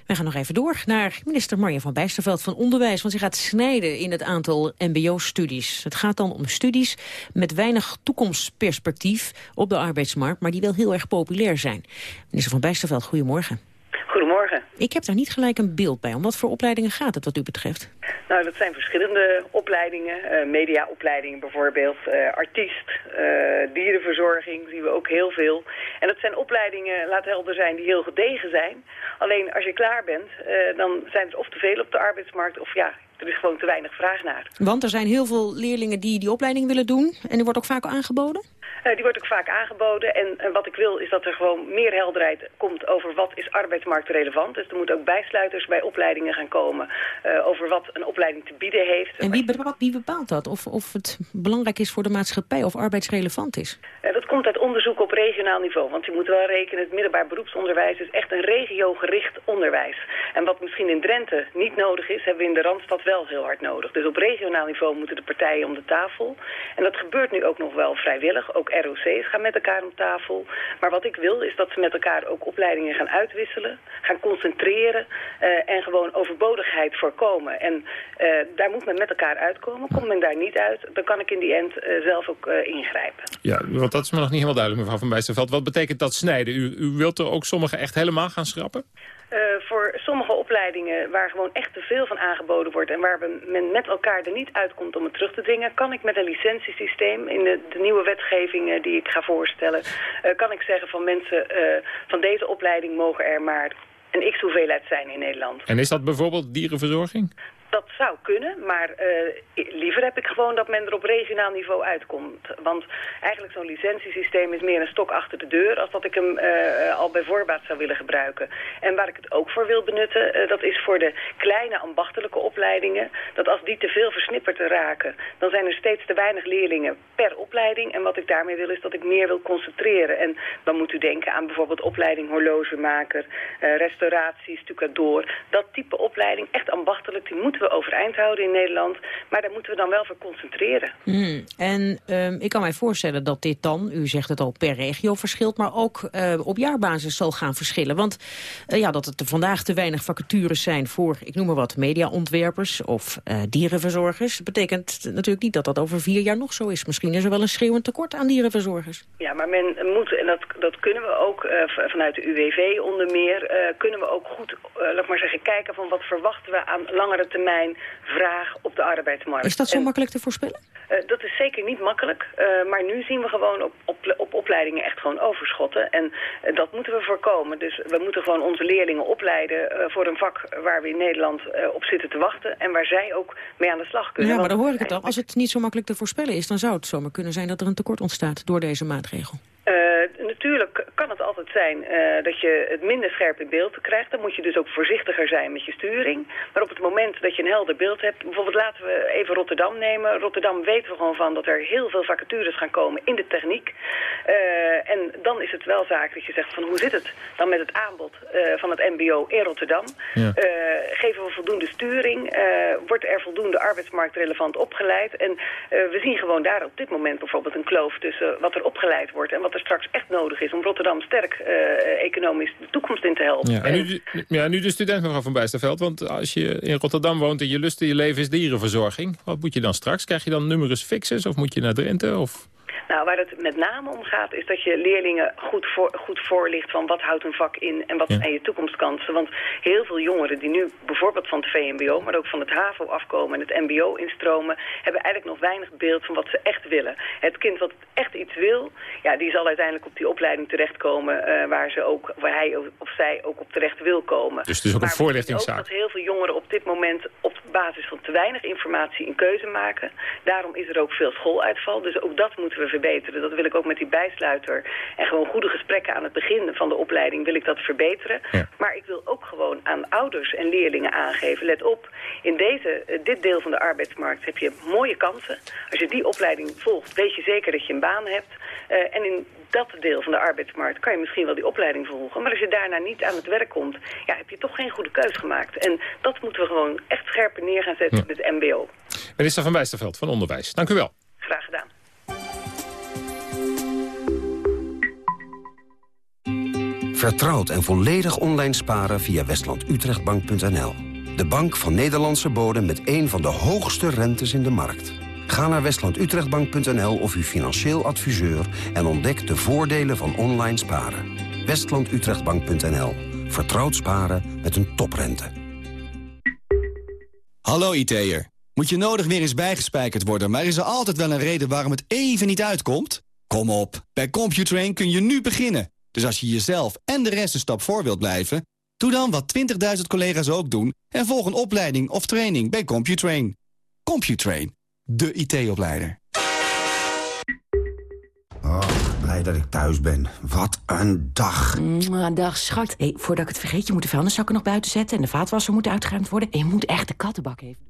We gaan nog even door naar minister Marja van Bijsterveld van Onderwijs. Want ze gaat snijden in het aantal mbo-studies. Het gaat dan om studies met weinig toekomstperspectief op de arbeidsmarkt... maar die wel heel erg populair zijn. Minister van Bijsterveld, goedemorgen. Ik heb daar niet gelijk een beeld bij. Om wat voor opleidingen gaat het wat u betreft?
Nou, dat zijn verschillende opleidingen. Uh, mediaopleidingen bijvoorbeeld. Uh, artiest, uh, dierenverzorging zien we ook heel veel. En dat zijn opleidingen, laat helder zijn, die heel gedegen zijn. Alleen als je klaar bent, dan zijn het of te veel op de arbeidsmarkt... of ja, er is gewoon te weinig vraag naar.
Want er zijn heel veel leerlingen die die opleiding willen doen. En die wordt ook vaak aangeboden?
Uh, die wordt ook vaak aangeboden. En uh, wat ik wil is dat er gewoon meer helderheid komt over wat is arbeidsmarktrelevant. Dus er moeten ook bijsluiters bij opleidingen gaan komen uh, over wat een opleiding te bieden heeft.
En wie bepaalt, wie bepaalt dat? Of, of het belangrijk is voor de maatschappij of arbeidsrelevant is?
dat komt uit onderzoek op regionaal niveau. Want je moet wel rekenen, het middelbaar beroepsonderwijs is echt een regiogericht onderwijs. En wat misschien in Drenthe niet nodig is, hebben we in de Randstad wel heel hard nodig. Dus op regionaal niveau moeten de partijen om de tafel. En dat gebeurt nu ook nog wel vrijwillig. Ook ROC's gaan met elkaar om tafel. Maar wat ik wil is dat ze met elkaar ook opleidingen gaan uitwisselen. Gaan concentreren uh, en gewoon overbodigheid voorkomen. En uh, daar moet men met elkaar uitkomen. Komt men daar niet uit, dan kan ik in die end uh, zelf ook ingrijpen.
Ja, want dat is me nog niet helemaal duidelijk, mevrouw Van Bijsterveld. Wat betekent dat snijden? U, u wilt er ook sommigen echt helemaal gaan schrappen?
Uh, voor sommige opleidingen waar gewoon echt te veel van aangeboden wordt... en waar men met elkaar er niet uitkomt om het terug te dringen... kan ik met een licentiesysteem in de, de nieuwe wetgeving die ik ga voorstellen... Uh, kan ik zeggen van mensen van deze opleiding mogen er maar een x-hoeveelheid zijn in Nederland.
En is dat bijvoorbeeld dierenverzorging?
Dat zou kunnen, maar uh, liever heb ik gewoon dat men er op regionaal niveau uitkomt. Want eigenlijk zo'n licentiesysteem is meer een stok achter de deur... als dat ik hem uh, al bij voorbaat zou willen gebruiken. En waar ik het ook voor wil benutten, uh, dat is voor de kleine ambachtelijke opleidingen... dat als die te veel versnipperd raken... dan zijn er steeds te weinig leerlingen per opleiding. En wat ik daarmee wil is dat ik meer wil concentreren. En dan moet u denken aan bijvoorbeeld opleiding horlogemaker... restauratie, stucadoor. Dat type opleiding, echt ambachtelijk, die moeten we overeind houden in Nederland. Maar daar moeten we dan wel voor concentreren.
Hmm. En um, ik kan mij voorstellen dat dit dan, u zegt het al, per regio verschilt... maar ook uh, op jaarbasis zal gaan verschillen. Want uh, ja, dat het er vandaag te weinig vacatures zijn voor, ik noem maar wat, mediaontwerpers of uh, dierenverzorgers... betekent natuurlijk niet dat dat over vier jaar nog zo is. Misschien is er wel een schreeuwend tekort aan dierenverzorgers.
Ja, maar men moet, en dat, dat kunnen we ook vanuit de UWV onder meer... kunnen we ook goed, laat maar zeggen, kijken van wat verwachten we aan langere termijn vraag op de arbeidsmarkt.
Is dat zo makkelijk te voorspellen?
Uh, dat is zeker niet makkelijk, uh, maar nu zien we gewoon op, op, op opleidingen echt gewoon overschotten. En uh, dat moeten we voorkomen. Dus we moeten gewoon onze leerlingen opleiden voor een vak waar we in Nederland op zitten te wachten. En waar zij ook mee aan de slag kunnen.
Ja, maar dan hoor ik het al. Als het niet zo makkelijk te voorspellen is, dan zou het zomaar kunnen zijn dat er een tekort ontstaat door deze maatregel.
Uh, natuurlijk kan het altijd zijn eh, dat je het minder scherp in beeld krijgt. Dan moet je dus ook voorzichtiger zijn met je sturing. Maar op het moment dat je een helder beeld hebt... bijvoorbeeld laten we even Rotterdam nemen. Rotterdam weten we gewoon van dat er heel veel vacatures gaan komen in de techniek. Uh, en dan is het wel zaak dat je zegt van hoe zit het dan met het aanbod van het mbo in Rotterdam? Ja. geven we voldoende sturing? wordt er voldoende arbeidsmarktrelevant opgeleid? En we zien gewoon daar op dit moment bijvoorbeeld een kloof tussen wat er opgeleid wordt... en wat er straks echt nodig is om Rotterdam sterk uh, economisch de toekomst in te helpen.
Ja, en nu, ja, nu de student mevrouw Van Bijsterveld, want als je in Rotterdam woont en je lust in je leven is dierenverzorging, wat moet je dan straks? Krijg je dan numerus fixes of moet je naar Drenthe? Of...
Nou, waar het met name om gaat is dat je leerlingen goed, voor, goed voorlicht van wat houdt een vak in en wat zijn je toekomstkansen. Want heel veel jongeren die nu bijvoorbeeld van het VMBO, maar ook van het HAVO afkomen en het MBO instromen, hebben eigenlijk nog weinig beeld van wat ze echt willen. Het kind wat echt iets wil, ja, die zal uiteindelijk op die opleiding terechtkomen uh, waar, ze ook, waar hij of zij ook op terecht wil komen.
Dus het is ook een voorlichtingszaak.
ook dat heel veel jongeren op dit moment op basis van te weinig informatie een keuze maken. Daarom is er ook veel schooluitval, dus ook dat moeten we verbeteren. Dat wil ik ook met die bijsluiter. En gewoon goede gesprekken aan het begin van de opleiding wil ik dat verbeteren. Maar ik wil ook gewoon aan ouders en leerlingen aangeven. Let op, in deze, eh, dit deel van de arbeidsmarkt heb je mooie kansen. Als je die opleiding volgt, weet je zeker dat je een baan hebt. Uh, en in dat deel van de arbeidsmarkt kan je misschien wel die opleiding volgen. Maar als je daarna niet aan het werk komt, ja, heb je toch geen goede keus gemaakt. En dat moeten we gewoon echt scherper neer gaan zetten met het mbo.
Minister van Wijsterveld van Onderwijs, dank u wel.
Graag gedaan.
Vertrouwd en volledig online sparen via westlandutrechtbank.nl. De bank van Nederlandse bodem met een van de hoogste rentes in de markt. Ga naar westlandutrechtbank.nl of uw financieel adviseur... en ontdek de voordelen van online sparen. westlandutrechtbank.nl. Vertrouwd sparen met een toprente.
Hallo IT'er. Moet je nodig weer eens bijgespijkerd worden... maar is er altijd wel een reden waarom het even niet uitkomt? Kom op, bij Computrain kun je nu beginnen. Dus als je jezelf en de rest een stap voor wilt blijven... doe dan wat 20.000 collega's ook doen... en volg een opleiding of training bij Computrain. Computrain, de IT-opleider.
Oh, blij dat ik thuis ben. Wat een dag.
Een dag, schat. Hey, voordat ik het vergeet, je moet de vuilniszakken nog buiten zetten... en de vaatwasser moet uitgeruimd worden. En je moet echt de kattenbak even...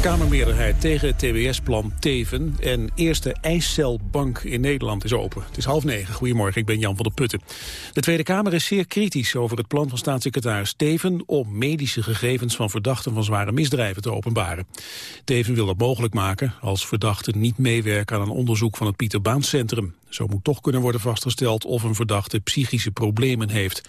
Kamermeerderheid tegen het TBS-plan Teven en eerste ijscelbank in Nederland is open. Het is half negen. Goedemorgen, ik ben Jan van der Putten. De Tweede Kamer is zeer kritisch over het plan van staatssecretaris Teven om medische gegevens van verdachten van zware misdrijven te openbaren. Teven wil dat mogelijk maken als verdachten niet meewerken aan een onderzoek van het Pieter Baan Centrum. Zo moet toch kunnen worden vastgesteld of een verdachte psychische problemen heeft.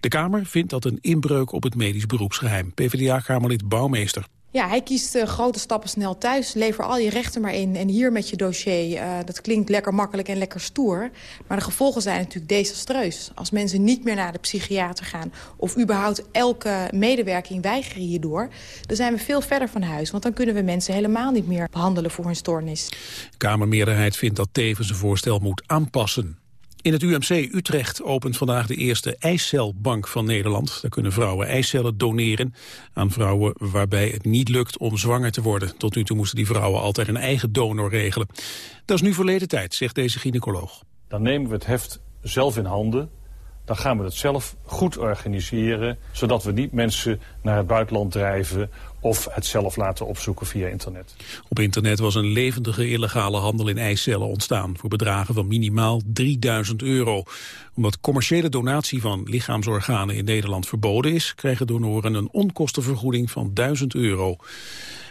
De Kamer vindt dat een inbreuk op het medisch beroepsgeheim. PvdA-Kamerlid Bouwmeester.
Ja, hij kiest uh, grote stappen snel thuis. Lever al je rechten maar in. En hier met je dossier, uh, dat klinkt lekker makkelijk en lekker stoer. Maar de gevolgen zijn natuurlijk desastreus. Als mensen niet meer naar de psychiater gaan... of überhaupt elke medewerking weigeren hierdoor... dan zijn we veel verder van huis. Want dan kunnen we mensen helemaal niet meer behandelen voor hun stoornis.
De Kamermeerderheid vindt dat tevens een voorstel moet aanpassen. In het UMC Utrecht opent vandaag de eerste ijscelbank van Nederland. Daar kunnen vrouwen eicellen doneren aan vrouwen waarbij het niet lukt om zwanger te worden. Tot nu toe moesten die vrouwen altijd een eigen donor regelen. Dat is nu verleden tijd, zegt deze gynaecoloog.
Dan nemen we het heft zelf in handen. Dan gaan we het zelf goed organiseren, zodat we niet mensen naar het buitenland drijven of het zelf laten opzoeken via internet.
Op internet was een levendige illegale handel in eicellen ontstaan... voor bedragen van minimaal 3000 euro. Omdat commerciële donatie van lichaamsorganen in Nederland verboden is... krijgen donoren een onkostenvergoeding van 1000 euro.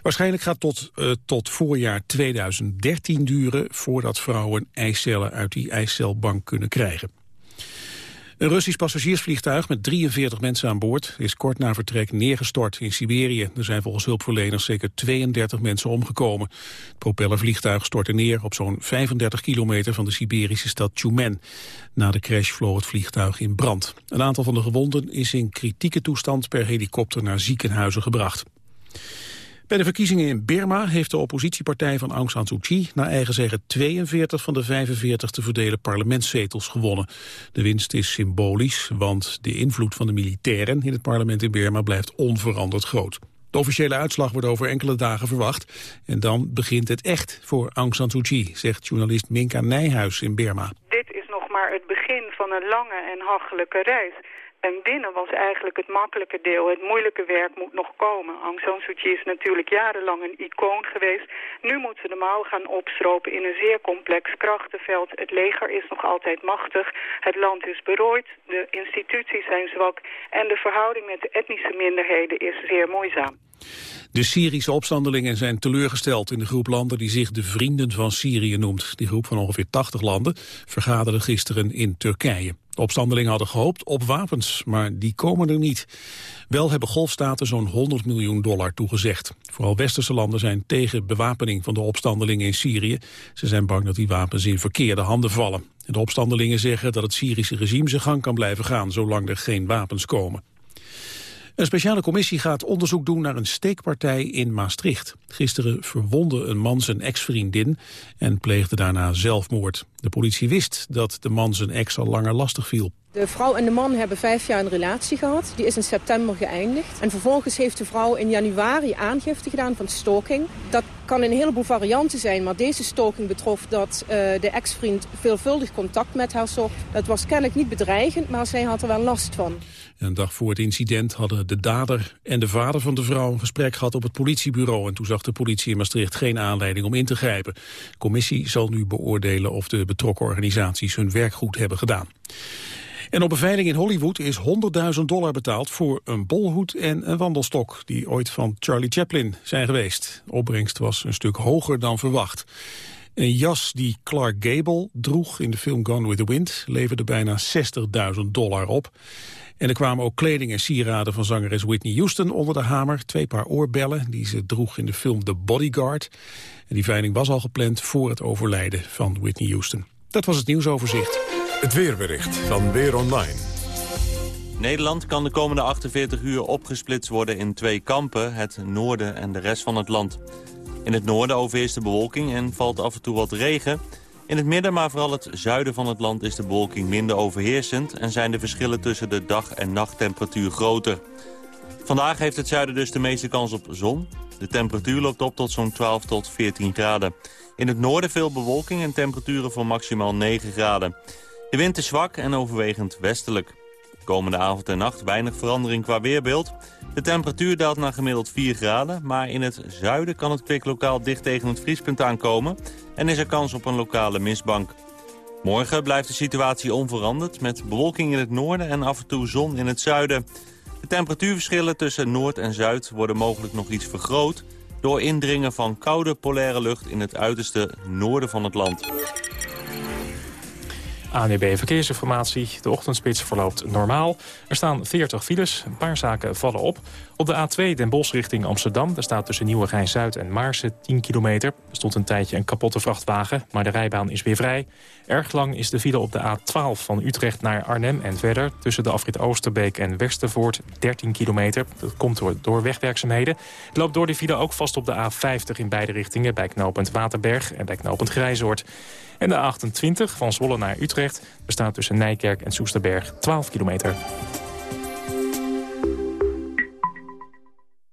Waarschijnlijk gaat tot, uh, tot voorjaar 2013 duren... voordat vrouwen eicellen uit die eicelbank kunnen krijgen. Een Russisch passagiersvliegtuig met 43 mensen aan boord is kort na vertrek neergestort in Siberië. Er zijn volgens hulpverleners zeker 32 mensen omgekomen. Het propellervliegtuig stortte neer op zo'n 35 kilometer van de Siberische stad Tjumen. Na de crash vloog het vliegtuig in brand. Een aantal van de gewonden is in kritieke toestand per helikopter naar ziekenhuizen gebracht. Bij de verkiezingen in Birma heeft de oppositiepartij van Aung San Suu Kyi naar eigen zeggen 42 van de 45 te verdelen parlementszetels gewonnen. De winst is symbolisch, want de invloed van de militairen in het parlement in Birma blijft onveranderd groot. De officiële uitslag wordt over enkele dagen verwacht. En dan begint het echt voor Aung San Suu Kyi, zegt journalist Minka Nijhuis in Birma.
Dit is nog maar het begin van een lange en hachelijke reis. En binnen was eigenlijk het makkelijke deel. Het moeilijke werk moet nog komen. Aung San Suu Kyi is natuurlijk jarenlang een icoon geweest. Nu moet ze de mouw gaan opstropen in een zeer complex krachtenveld. Het leger is nog altijd machtig. Het land is berooid. De instituties zijn zwak. En de verhouding met de etnische minderheden is zeer moeizaam.
De Syrische opstandelingen zijn teleurgesteld in de groep landen die zich de Vrienden van Syrië noemt. Die groep van ongeveer 80 landen vergaderde gisteren in Turkije. De opstandelingen hadden gehoopt op wapens, maar die komen er niet. Wel hebben golfstaten zo'n 100 miljoen dollar toegezegd. Vooral westerse landen zijn tegen bewapening van de opstandelingen in Syrië. Ze zijn bang dat die wapens in verkeerde handen vallen. De opstandelingen zeggen dat het Syrische regime zijn gang kan blijven gaan... zolang er geen wapens komen. Een speciale commissie gaat onderzoek doen naar een steekpartij in Maastricht. Gisteren verwonde een man zijn ex-vriendin en pleegde daarna zelfmoord. De politie wist dat de man zijn ex al langer lastig viel.
De vrouw en de man hebben vijf jaar een relatie gehad. Die is in september geëindigd. En vervolgens heeft de vrouw in januari aangifte gedaan van stalking. Dat kan een heleboel varianten zijn, maar deze stalking betrof dat uh, de ex-vriend veelvuldig contact met haar zocht. Dat was kennelijk niet bedreigend, maar zij had er wel last van.
Een dag voor het incident hadden de dader en de vader van de vrouw een gesprek gehad op het politiebureau. En toen zag de politie in Maastricht geen aanleiding om in te grijpen. De commissie zal nu beoordelen of de betrokken organisaties hun werk goed hebben gedaan. En op een veiling in Hollywood is 100.000 dollar betaald voor een bolhoed en een wandelstok die ooit van Charlie Chaplin zijn geweest. De opbrengst was een stuk hoger dan verwacht. Een jas die Clark Gable droeg in de film Gone with the Wind leverde bijna 60.000 dollar op. En er kwamen ook kleding en sieraden van zangeres Whitney Houston onder de hamer. Twee paar oorbellen die ze droeg in de film The Bodyguard. En die veiling was al gepland voor het overlijden van Whitney Houston. Dat was het nieuwsoverzicht.
Het weerbericht van Weer Online.
Nederland kan de komende 48 uur opgesplitst worden in twee kampen, het noorden en de rest van het land. In het noorden overheerst de bewolking en valt af en toe wat regen. In het midden, maar vooral het zuiden van het land is de bewolking minder overheersend... en zijn de verschillen tussen de dag- en nachttemperatuur groter. Vandaag heeft het zuiden dus de meeste kans op zon. De temperatuur loopt op tot zo'n 12 tot 14 graden. In het noorden veel bewolking en temperaturen van maximaal 9 graden. De wind is zwak en overwegend westelijk. Komende avond en nacht weinig verandering qua weerbeeld. De temperatuur daalt naar gemiddeld 4 graden, maar in het zuiden kan het kwik lokaal dicht tegen het vriespunt aankomen en is er kans op een lokale mistbank. Morgen blijft de situatie onveranderd met bewolking in het noorden en af en toe zon in het zuiden. De temperatuurverschillen tussen noord en zuid worden mogelijk nog iets vergroot door indringen van koude polaire lucht in het uiterste noorden van het land.
ANEB Verkeersinformatie. De ochtendspits verloopt normaal. Er staan 40 files. Een paar zaken vallen op. Op de A2 Den Bosch richting Amsterdam. Daar staat tussen Nieuwegein-Zuid en Maarsen 10 kilometer. Er stond een tijdje een kapotte vrachtwagen, maar de rijbaan is weer vrij. Erg lang is de file op de A12 van Utrecht naar Arnhem en verder. Tussen de afrit Oosterbeek en Westervoort 13 kilometer. Dat komt door, door wegwerkzaamheden. Het loopt door de file ook vast op de A50 in beide richtingen... bij knooppunt Waterberg en bij knooppunt Grijzoord. En de 28 van Zwolle naar Utrecht bestaat tussen Nijkerk en Soesterberg 12 kilometer.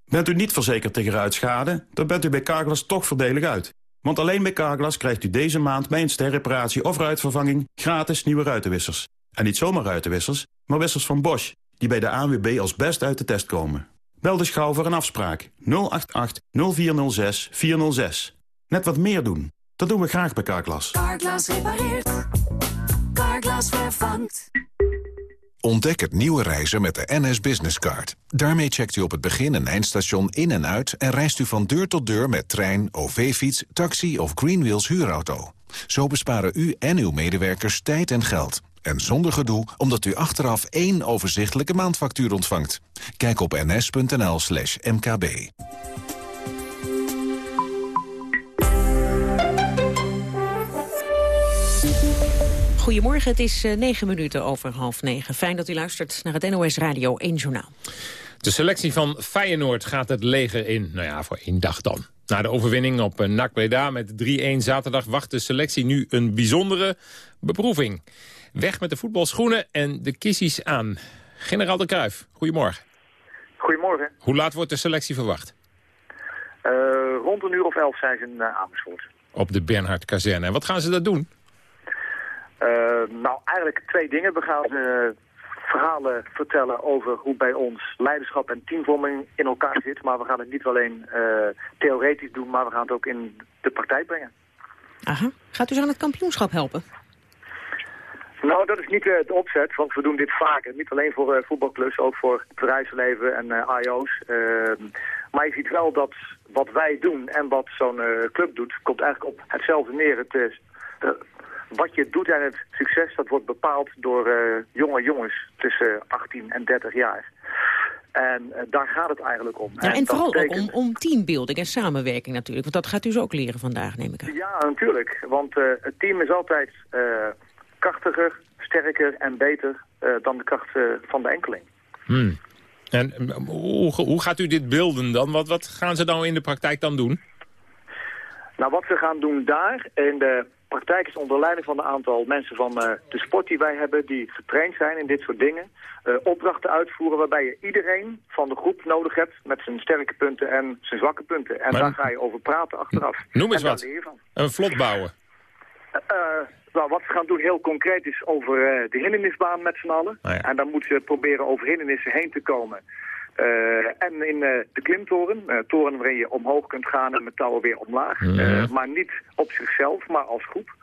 Bent u niet verzekerd tegen ruitschade, dan bent u bij Carglass toch voordelig uit. Want alleen bij Carglass krijgt u deze maand bij een sterreparatie of ruitvervanging gratis nieuwe ruitenwissers. En niet zomaar ruitenwissers, maar wissers van Bosch, die bij de ANWB als best uit de test komen. Bel dus gauw voor een afspraak 088 0406 406. Net wat meer doen. Dat doen we graag bij Carglass.
Carglass repareert. Carglass vervangt.
Ontdek het nieuwe reizen met de NS Business Card. Daarmee checkt u op het begin- en eindstation in en uit... en reist u van deur tot deur met trein, OV-fiets, taxi of Greenwheels huurauto. Zo besparen u en uw medewerkers tijd en geld. En zonder gedoe, omdat u achteraf één overzichtelijke maandfactuur ontvangt. Kijk op ns.nl slash mkb.
Goedemorgen, het is uh, negen minuten over half negen. Fijn dat u luistert naar het NOS Radio 1 Journaal.
De selectie van Feyenoord gaat het leger in. Nou ja, voor één dag dan. Na de overwinning op eh, NAC Breda met 3-1 zaterdag... wacht de selectie nu een bijzondere beproeving. Weg met de voetbalschoenen en de kissies aan. Generaal de Kruijf, goedemorgen.
Goedemorgen.
Hoe laat wordt de selectie verwacht?
Uh, rond een uur of elf zijn ze in uh, Amersfoort.
Op de Bernhard Kazerne. En wat gaan ze daar doen?
Uh, nou, eigenlijk twee dingen. We gaan ze verhalen vertellen over hoe bij ons leiderschap en teamvorming in elkaar zit. Maar we gaan het niet alleen theoretisch doen, maar we gaan het ook in de praktijk brengen.
Aha. Gaat u ze aan het kampioenschap helpen?
Nou, dat is niet uh, de opzet, want we doen dit vaker. Niet alleen voor uh, voetbalclubs, ook voor het bedrijfsleven en uh, IO's. Ehm, maar je ziet wel dat wat wij doen en wat zo'n club doet, komt eigenlijk op hetzelfde neer. Het, wat je doet en het succes, dat wordt bepaald door jonge jongens tussen 18 en 30 jaar. En daar gaat het eigenlijk om.
Ja, en, vooral ook om, om teambuilding en samenwerking natuurlijk. Want dat gaat u dus ook leren vandaag, neem ik aan.
Ja, natuurlijk. Want het team is altijd krachtiger, sterker en beter uh, dan de kracht uh, van de enkeling.
Hmm. En hoe, hoe, gaat u dit beelden dan? Wat, wat gaan ze dan in de praktijk dan doen?
Nou, wat we gaan doen daar in de praktijk is onder leiding van een aantal mensen van uh, de sport die wij hebben, die getraind zijn in dit soort dingen, opdrachten uitvoeren waarbij je iedereen van de groep nodig hebt met zijn sterke punten en zijn zwakke punten. En maar, daar ga je over praten achteraf.
Noem eens wat. Een vlot bouwen.
Nou, wat we gaan doen heel concreet is over de hindernisbaan met z'n allen.
Oh ja.
En dan moeten ze proberen over hindernissen heen te komen. Uh, en in uh, de klimtoren, toren waarin je omhoog kunt gaan en met touwen weer omlaag.
Ja.
maar niet op zichzelf, maar als groep.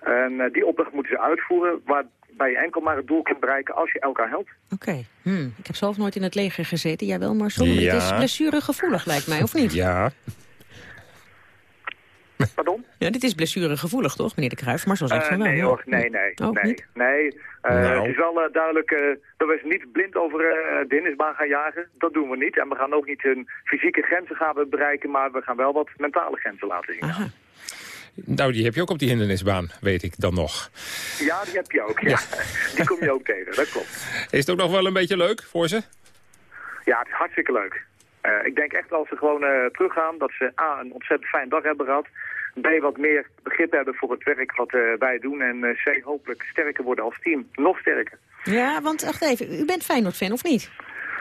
En die opdracht moeten ze uitvoeren, waarbij je enkel maar het doel kunt bereiken als je elkaar helpt.
Oké, hm. ik heb zelf nooit in het leger gezeten. Jij wel, maar soms
Ja.
het is blessuregevoelig lijkt mij, of niet?
Ja.
Pardon?
Ja, dit is blessuregevoelig toch, meneer de Kruijf? Maar zo zegt
Uh,
van wel.
nee hoor, nee, nee.
Ook
nee,
niet?
nee. Uh,
Nou.
Het is wel uh, duidelijk uh, dat we niet blind over uh, de hindernisbaan gaan jagen. Dat doen we niet. En we gaan ook niet hun fysieke grenzen gaan we bereiken, maar we gaan wel wat mentale grenzen laten zien.
Aha.
Nou, die heb je ook op die hindernisbaan, weet ik dan nog.
Ja, die heb je ook. Ja. Die kom je ook tegen, dat klopt.
Is het ook nog wel een beetje leuk voor ze?
Ja, het is hartstikke leuk. Uh, ik denk echt als ze gewoon uh, teruggaan, dat ze A, een ontzettend fijn dag hebben gehad. B, wat meer begrip hebben voor het werk wat uh, wij doen. En C, hopelijk sterker worden als team. Nog sterker.
Ja, want wacht even, u bent Feyenoord-fan of niet?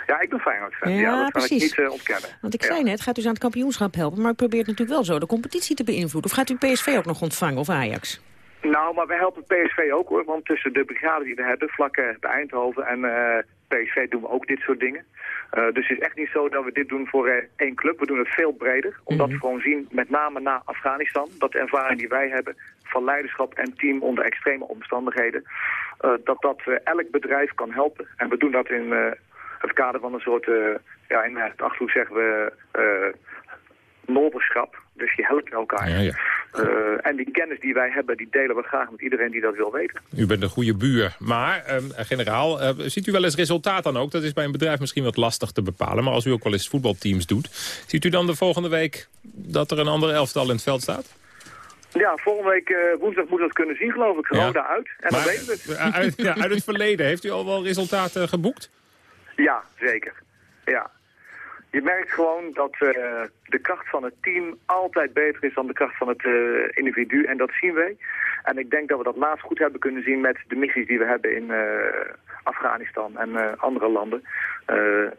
Ja, ik ben Feyenoord-fan.
Ja,
Ja, dat kan
precies.
ik niet uh, ontkennen.
Want ik
Ja.
zei net, gaat u ze aan het kampioenschap helpen... maar u probeert natuurlijk wel zo de competitie te beïnvloeden. Of gaat u PSV ook nog ontvangen, of Ajax?
Nou, maar wij helpen PSV ook hoor. Want tussen de brigade die we hebben, vlak bij Eindhoven en uh, PSV doen we ook dit soort dingen. Uh, dus het is echt niet zo dat we dit doen voor uh, één club. We doen het veel breder. Omdat
Mhm.
we gewoon zien, met name na Afghanistan, dat de ervaring die wij hebben van leiderschap en team onder extreme omstandigheden, uh, dat dat elk bedrijf kan helpen. En we doen dat in het kader van een soort, ja, in het Achterhoek zeggen we, noberschap. Dus je helpt elkaar.
Ja, ja.
Uh, en die kennis die wij hebben, die delen we graag met iedereen die dat wil weten.
U bent een goede buur. Maar, ehm, generaal, eh, ziet u wel eens resultaat dan ook? Dat is bij een bedrijf misschien wat lastig te bepalen. Maar als u ook wel eens voetbalteams doet... ziet u dan de volgende week dat er een ander elftal in het veld staat?
Ja, volgende week uh, woensdag moet dat kunnen zien, geloof ik.
Ja.
Roda uit. En
Maar,
dan weten we het.
eh, Uit, ja, uit het verleden, heeft u al wel resultaten geboekt?
Ja, zeker. Ja. Je merkt gewoon dat uh, de kracht van het team altijd beter is dan de kracht van het uh, individu. En dat zien wij. En ik denk dat we dat laatst goed hebben kunnen zien met de missies die we hebben in uh, Afghanistan en andere landen.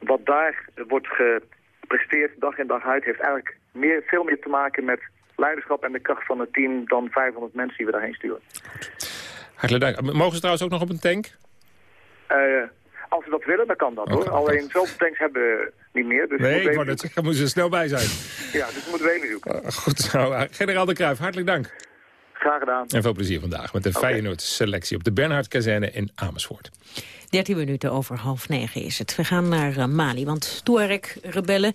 wat daar wordt gepresteerd dag in dag uit heeft eigenlijk meer, veel meer te maken met leiderschap en de kracht van het team dan 500 mensen die we daarheen sturen.
Hartelijk dank. Mogen ze trouwens ook nog op een tank?
Als ze dat willen, dan kan dat hoor.
oké.
Alleen zoveel tanks hebben we niet meer. Dus
Nee, ik wou net zeggen, daar moeten ze er snel bij zijn.
Ja, dus we moeten we even zoeken.
Uh, goed zo. Uh, Generaal de Kruijf, hartelijk dank.
Graag gedaan.
En veel plezier vandaag met de
Oké.
Feyenoord-selectie op de Bernhard-kazerne in Amersfoort.
13 minuten over half negen is het. We gaan naar uh, Mali, want Tuareg-rebellen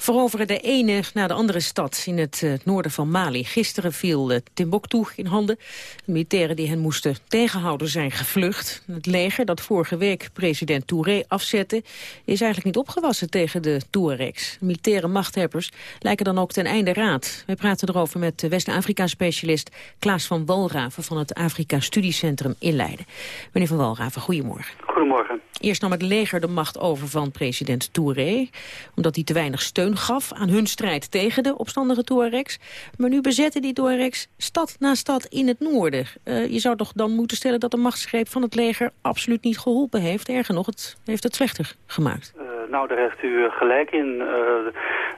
veroveren de ene na de andere stad in het uh, noorden van Mali. Gisteren viel uh, Timbuktu in handen. De militairen die hen moesten tegenhouden zijn gevlucht. Het leger dat vorige week president Touré afzette... is eigenlijk niet opgewassen tegen de Tuaregs. Militaire machthebbers lijken dan ook ten einde raad. Wij praten erover met West-Afrika-specialist Klaas van Walraven... van het Afrika Studiecentrum in Leiden. Meneer van Walraven, goedemorgen.
Goedemorgen.
Eerst nam het leger de macht over van president Touré... omdat hij te weinig steun gaf aan hun strijd tegen de opstandige Tuaregs. Maar nu bezetten die Tuaregs stad na stad in het noorden. Uh, je zou toch dan moeten stellen dat de machtsgreep van het leger... absoluut niet geholpen heeft. Erger nog, het heeft het slechter gemaakt.
Nou, daar heeft u gelijk in. Uh,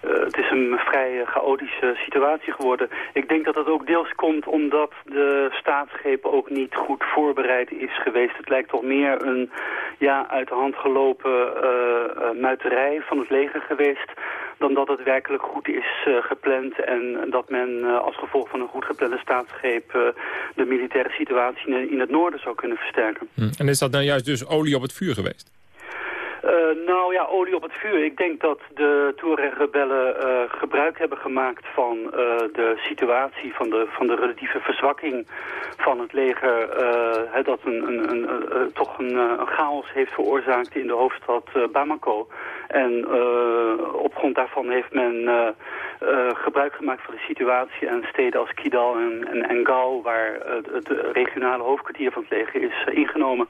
het is een vrij chaotische situatie geworden. Ik denk dat dat ook deels komt omdat de staatsgreep ook niet goed voorbereid is geweest. Het lijkt toch meer een ja, uit de hand gelopen muiterij van het leger geweest dan dat het werkelijk goed is gepland en dat men als gevolg van een goed geplande staatsgreep de militaire situatie in, in, het noorden zou kunnen versterken.
Hm. En is dat nou juist dus olie op het vuur geweest?
Uh, nou ja, olie op het vuur. Ik denk dat de Tuareg-rebellen uh, gebruik hebben gemaakt van uh, de situatie, van de, van de relatieve verzwakking van het leger. Dat een, een, een, toch een, een, chaos heeft veroorzaakt in de hoofdstad Bamako. En op grond daarvan heeft men gebruik gemaakt van de situatie en steden als Kidal en, en, en Gao, waar het regionale hoofdkwartier van het leger is ingenomen.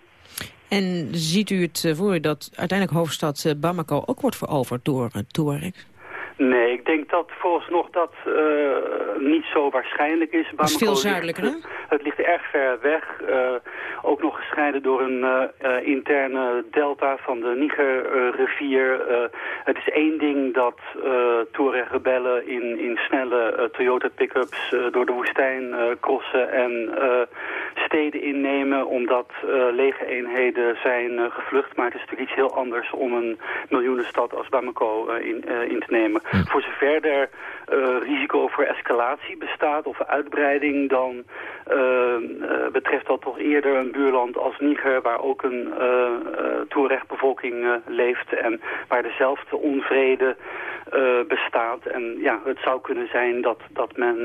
En ziet u het voor u dat uiteindelijk hoofdstad Bamako ook wordt veroverd door Tuareg?
Nee, ik denk dat vooralsnog dat uh, niet zo waarschijnlijk is.
Bamako is veel zuidelijker,
ligt, Het ligt erg ver weg. Uh, ook nog gescheiden door een uh, interne delta van de Niger-rivier. het is één ding dat Tuareg-rebellen in, in snelle Toyota pick-ups door de woestijn crossen en steden innemen omdat legereenheden zijn gevlucht. Maar het is natuurlijk iets heel anders om een miljoenenstad als Bamako in, in te nemen. Voor zover er uh, risico voor escalatie bestaat of uitbreiding, dan uh, uh, betreft dat toch eerder een buurland als Niger, waar ook een Tuareg-bevolking leeft en waar dezelfde onvrede bestaat. En ja, het zou kunnen zijn dat, dat men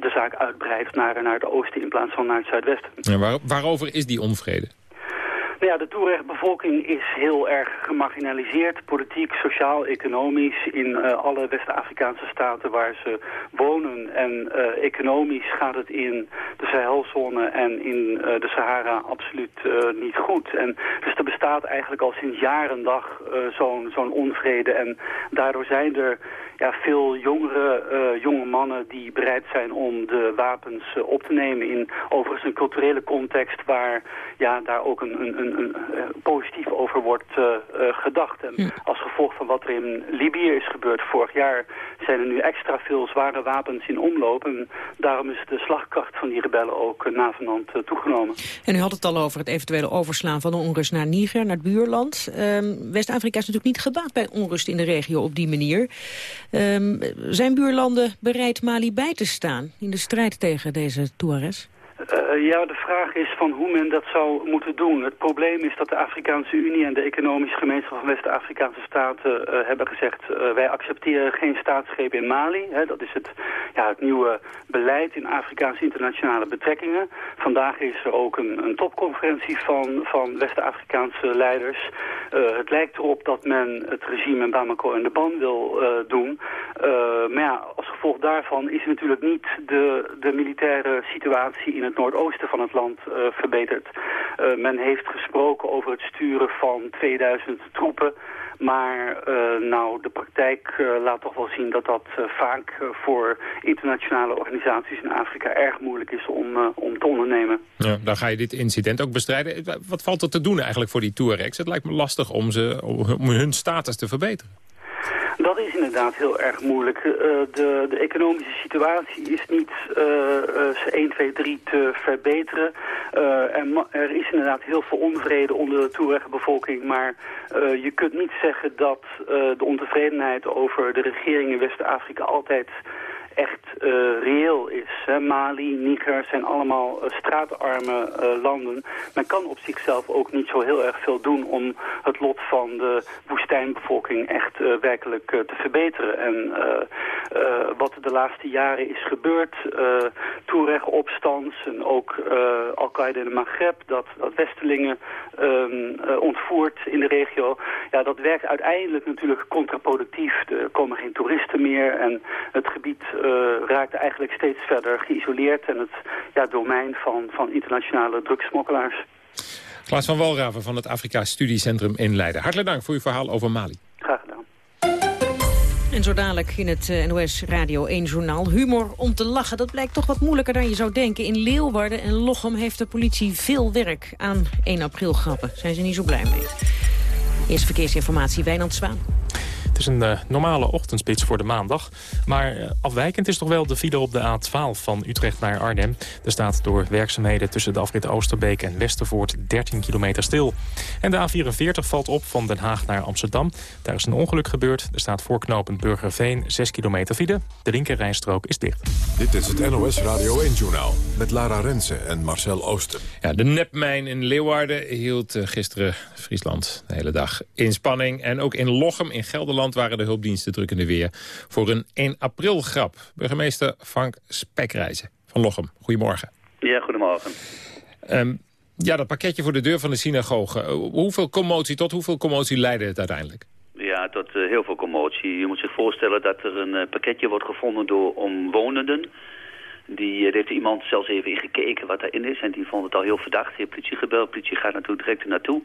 de zaak uitbreidt naar, naar het oosten in plaats van naar het zuidwesten.
Waar, waarover is die onvrede?
Nou ja, de Touareg-bevolking is heel erg gemarginaliseerd, politiek, sociaal, economisch, in uh, alle West-Afrikaanse staten waar ze wonen. En uh, economisch gaat het in de Sahelzone en in uh, de Sahara absoluut niet goed. En dus er bestaat eigenlijk al sinds jaren dag zo'n zo'n onvrede en daardoor zijn er ja, veel jongere jonge mannen die bereid zijn om de wapens op te nemen in overigens een culturele context waar ja, daar ook een, een, een, een uh, positief over wordt gedacht. En ja. als gevolg van wat er in Libië is gebeurd vorig jaar zijn er nu extra veel zware wapens in omloop. En daarom is de slagkracht van die rebellen ook navenant toegenomen.
En u had het al over het eventuele overslaan van de onrust naar Niger, naar het buurland. Ehm, West-Afrika is natuurlijk niet gebaat bij onrust in de regio op die manier. Um, zijn buurlanden bereid Mali bij te staan in de strijd tegen deze Tuaregs?
Uh, ja, de vraag is van hoe men dat zou moeten doen. Het probleem is dat de Afrikaanse Unie en de Economische Gemeenschap van West-Afrikaanse Staten uh, hebben gezegd... Uh, wij accepteren geen staatsgreep in Mali. Hè, dat is het, ja, het nieuwe beleid in Afrikaanse internationale betrekkingen. Vandaag is er ook een, een topconferentie van, van West-Afrikaanse leiders. het lijkt erop dat men het regime in Bamako en de Ban wil doen. maar ja, als gevolg daarvan is natuurlijk niet de, de militaire situatie in noordoosten van het land uh, verbeterd. Uh, men heeft gesproken over het sturen van 2000 troepen. Maar uh, nou, de praktijk laat toch wel zien dat dat vaak voor internationale organisaties in Afrika erg moeilijk is om, om te ondernemen.
Ja, dan ga je dit incident ook bestrijden. Wat valt er te doen eigenlijk voor die Tuaregs? Het lijkt me lastig om, ze, om hun status te verbeteren.
Dat is inderdaad heel erg moeilijk. Uh, de, de, economische situatie is niet uh, uh, 1, 2, 3 te verbeteren. en er is inderdaad heel veel onvrede onder de Touareg-bevolking. Maar je kunt niet zeggen dat de ontevredenheid over de regering in West-Afrika altijd echt uh, reëel is. Hè. Mali, Niger zijn allemaal uh, straatarme uh, landen. Men kan op zichzelf ook niet zo heel erg veel doen om het lot van de woestijnbevolking echt werkelijk te verbeteren. En wat de laatste jaren is gebeurd, Touareg-opstand en ook Al-Qaeda in de Maghreb, dat, dat Westelingen um, ontvoert in de regio, ja, dat werkt uiteindelijk natuurlijk contraproductief. Er komen geen toeristen meer en het gebied uh, raakt eigenlijk steeds verder geïsoleerd... en het ja, domein van, van internationale drugsmokkelaars.
Klaas van Walraven van het Afrika Studiecentrum in Leiden. Hartelijk dank voor uw verhaal over Mali.
Graag gedaan.
En zo dadelijk in het eh, NOS Radio 1 journaal. Humor om te lachen, dat blijkt toch wat moeilijker dan je zou denken. In Leeuwarden en Lochem heeft de politie veel werk aan 1 april grappen. Zijn ze niet zo blij mee. Eerste verkeersinformatie, Wijnand Zwaan
is een uh, normale ochtendspits voor de maandag. Maar uh, afwijkend is toch wel de file op de A12 van Utrecht naar Arnhem. Er staat door werkzaamheden tussen de afrit Oosterbeek en Westervoort 13 kilometer stil. En de A44 valt op van Den Haag naar Amsterdam. Daar is een ongeluk gebeurd. Er staat voorknopend Burgerveen 6 kilometer file. De linkerrijstrook is dicht.
Dit is het NOS Radio 1-journaal met Lara Rensen en Marcel Oosten.
Ja, de nepmijn in Leeuwarden hield uh, gisteren Friesland de hele dag in spanning. En ook in Lochem in Gelderland waren de hulpdiensten druk in de weer... voor een 1 april grap. Burgemeester Frank Spekreizen van Lochem. Goedemorgen.
Ja, goedemorgen.
Um, ja, dat pakketje voor de deur van de synagoge. hoeveel commotie, tot hoeveel commotie leidde het uiteindelijk?
Ja, tot uh, heel veel commotie. Je moet zich voorstellen dat er een uh, pakketje wordt gevonden door omwonenden... Die, uh, heeft iemand zelfs even in gekeken wat daarin is. En die vond het al heel verdacht. Die heeft politie gebeld. politie gaat natuurlijk direct er naartoe.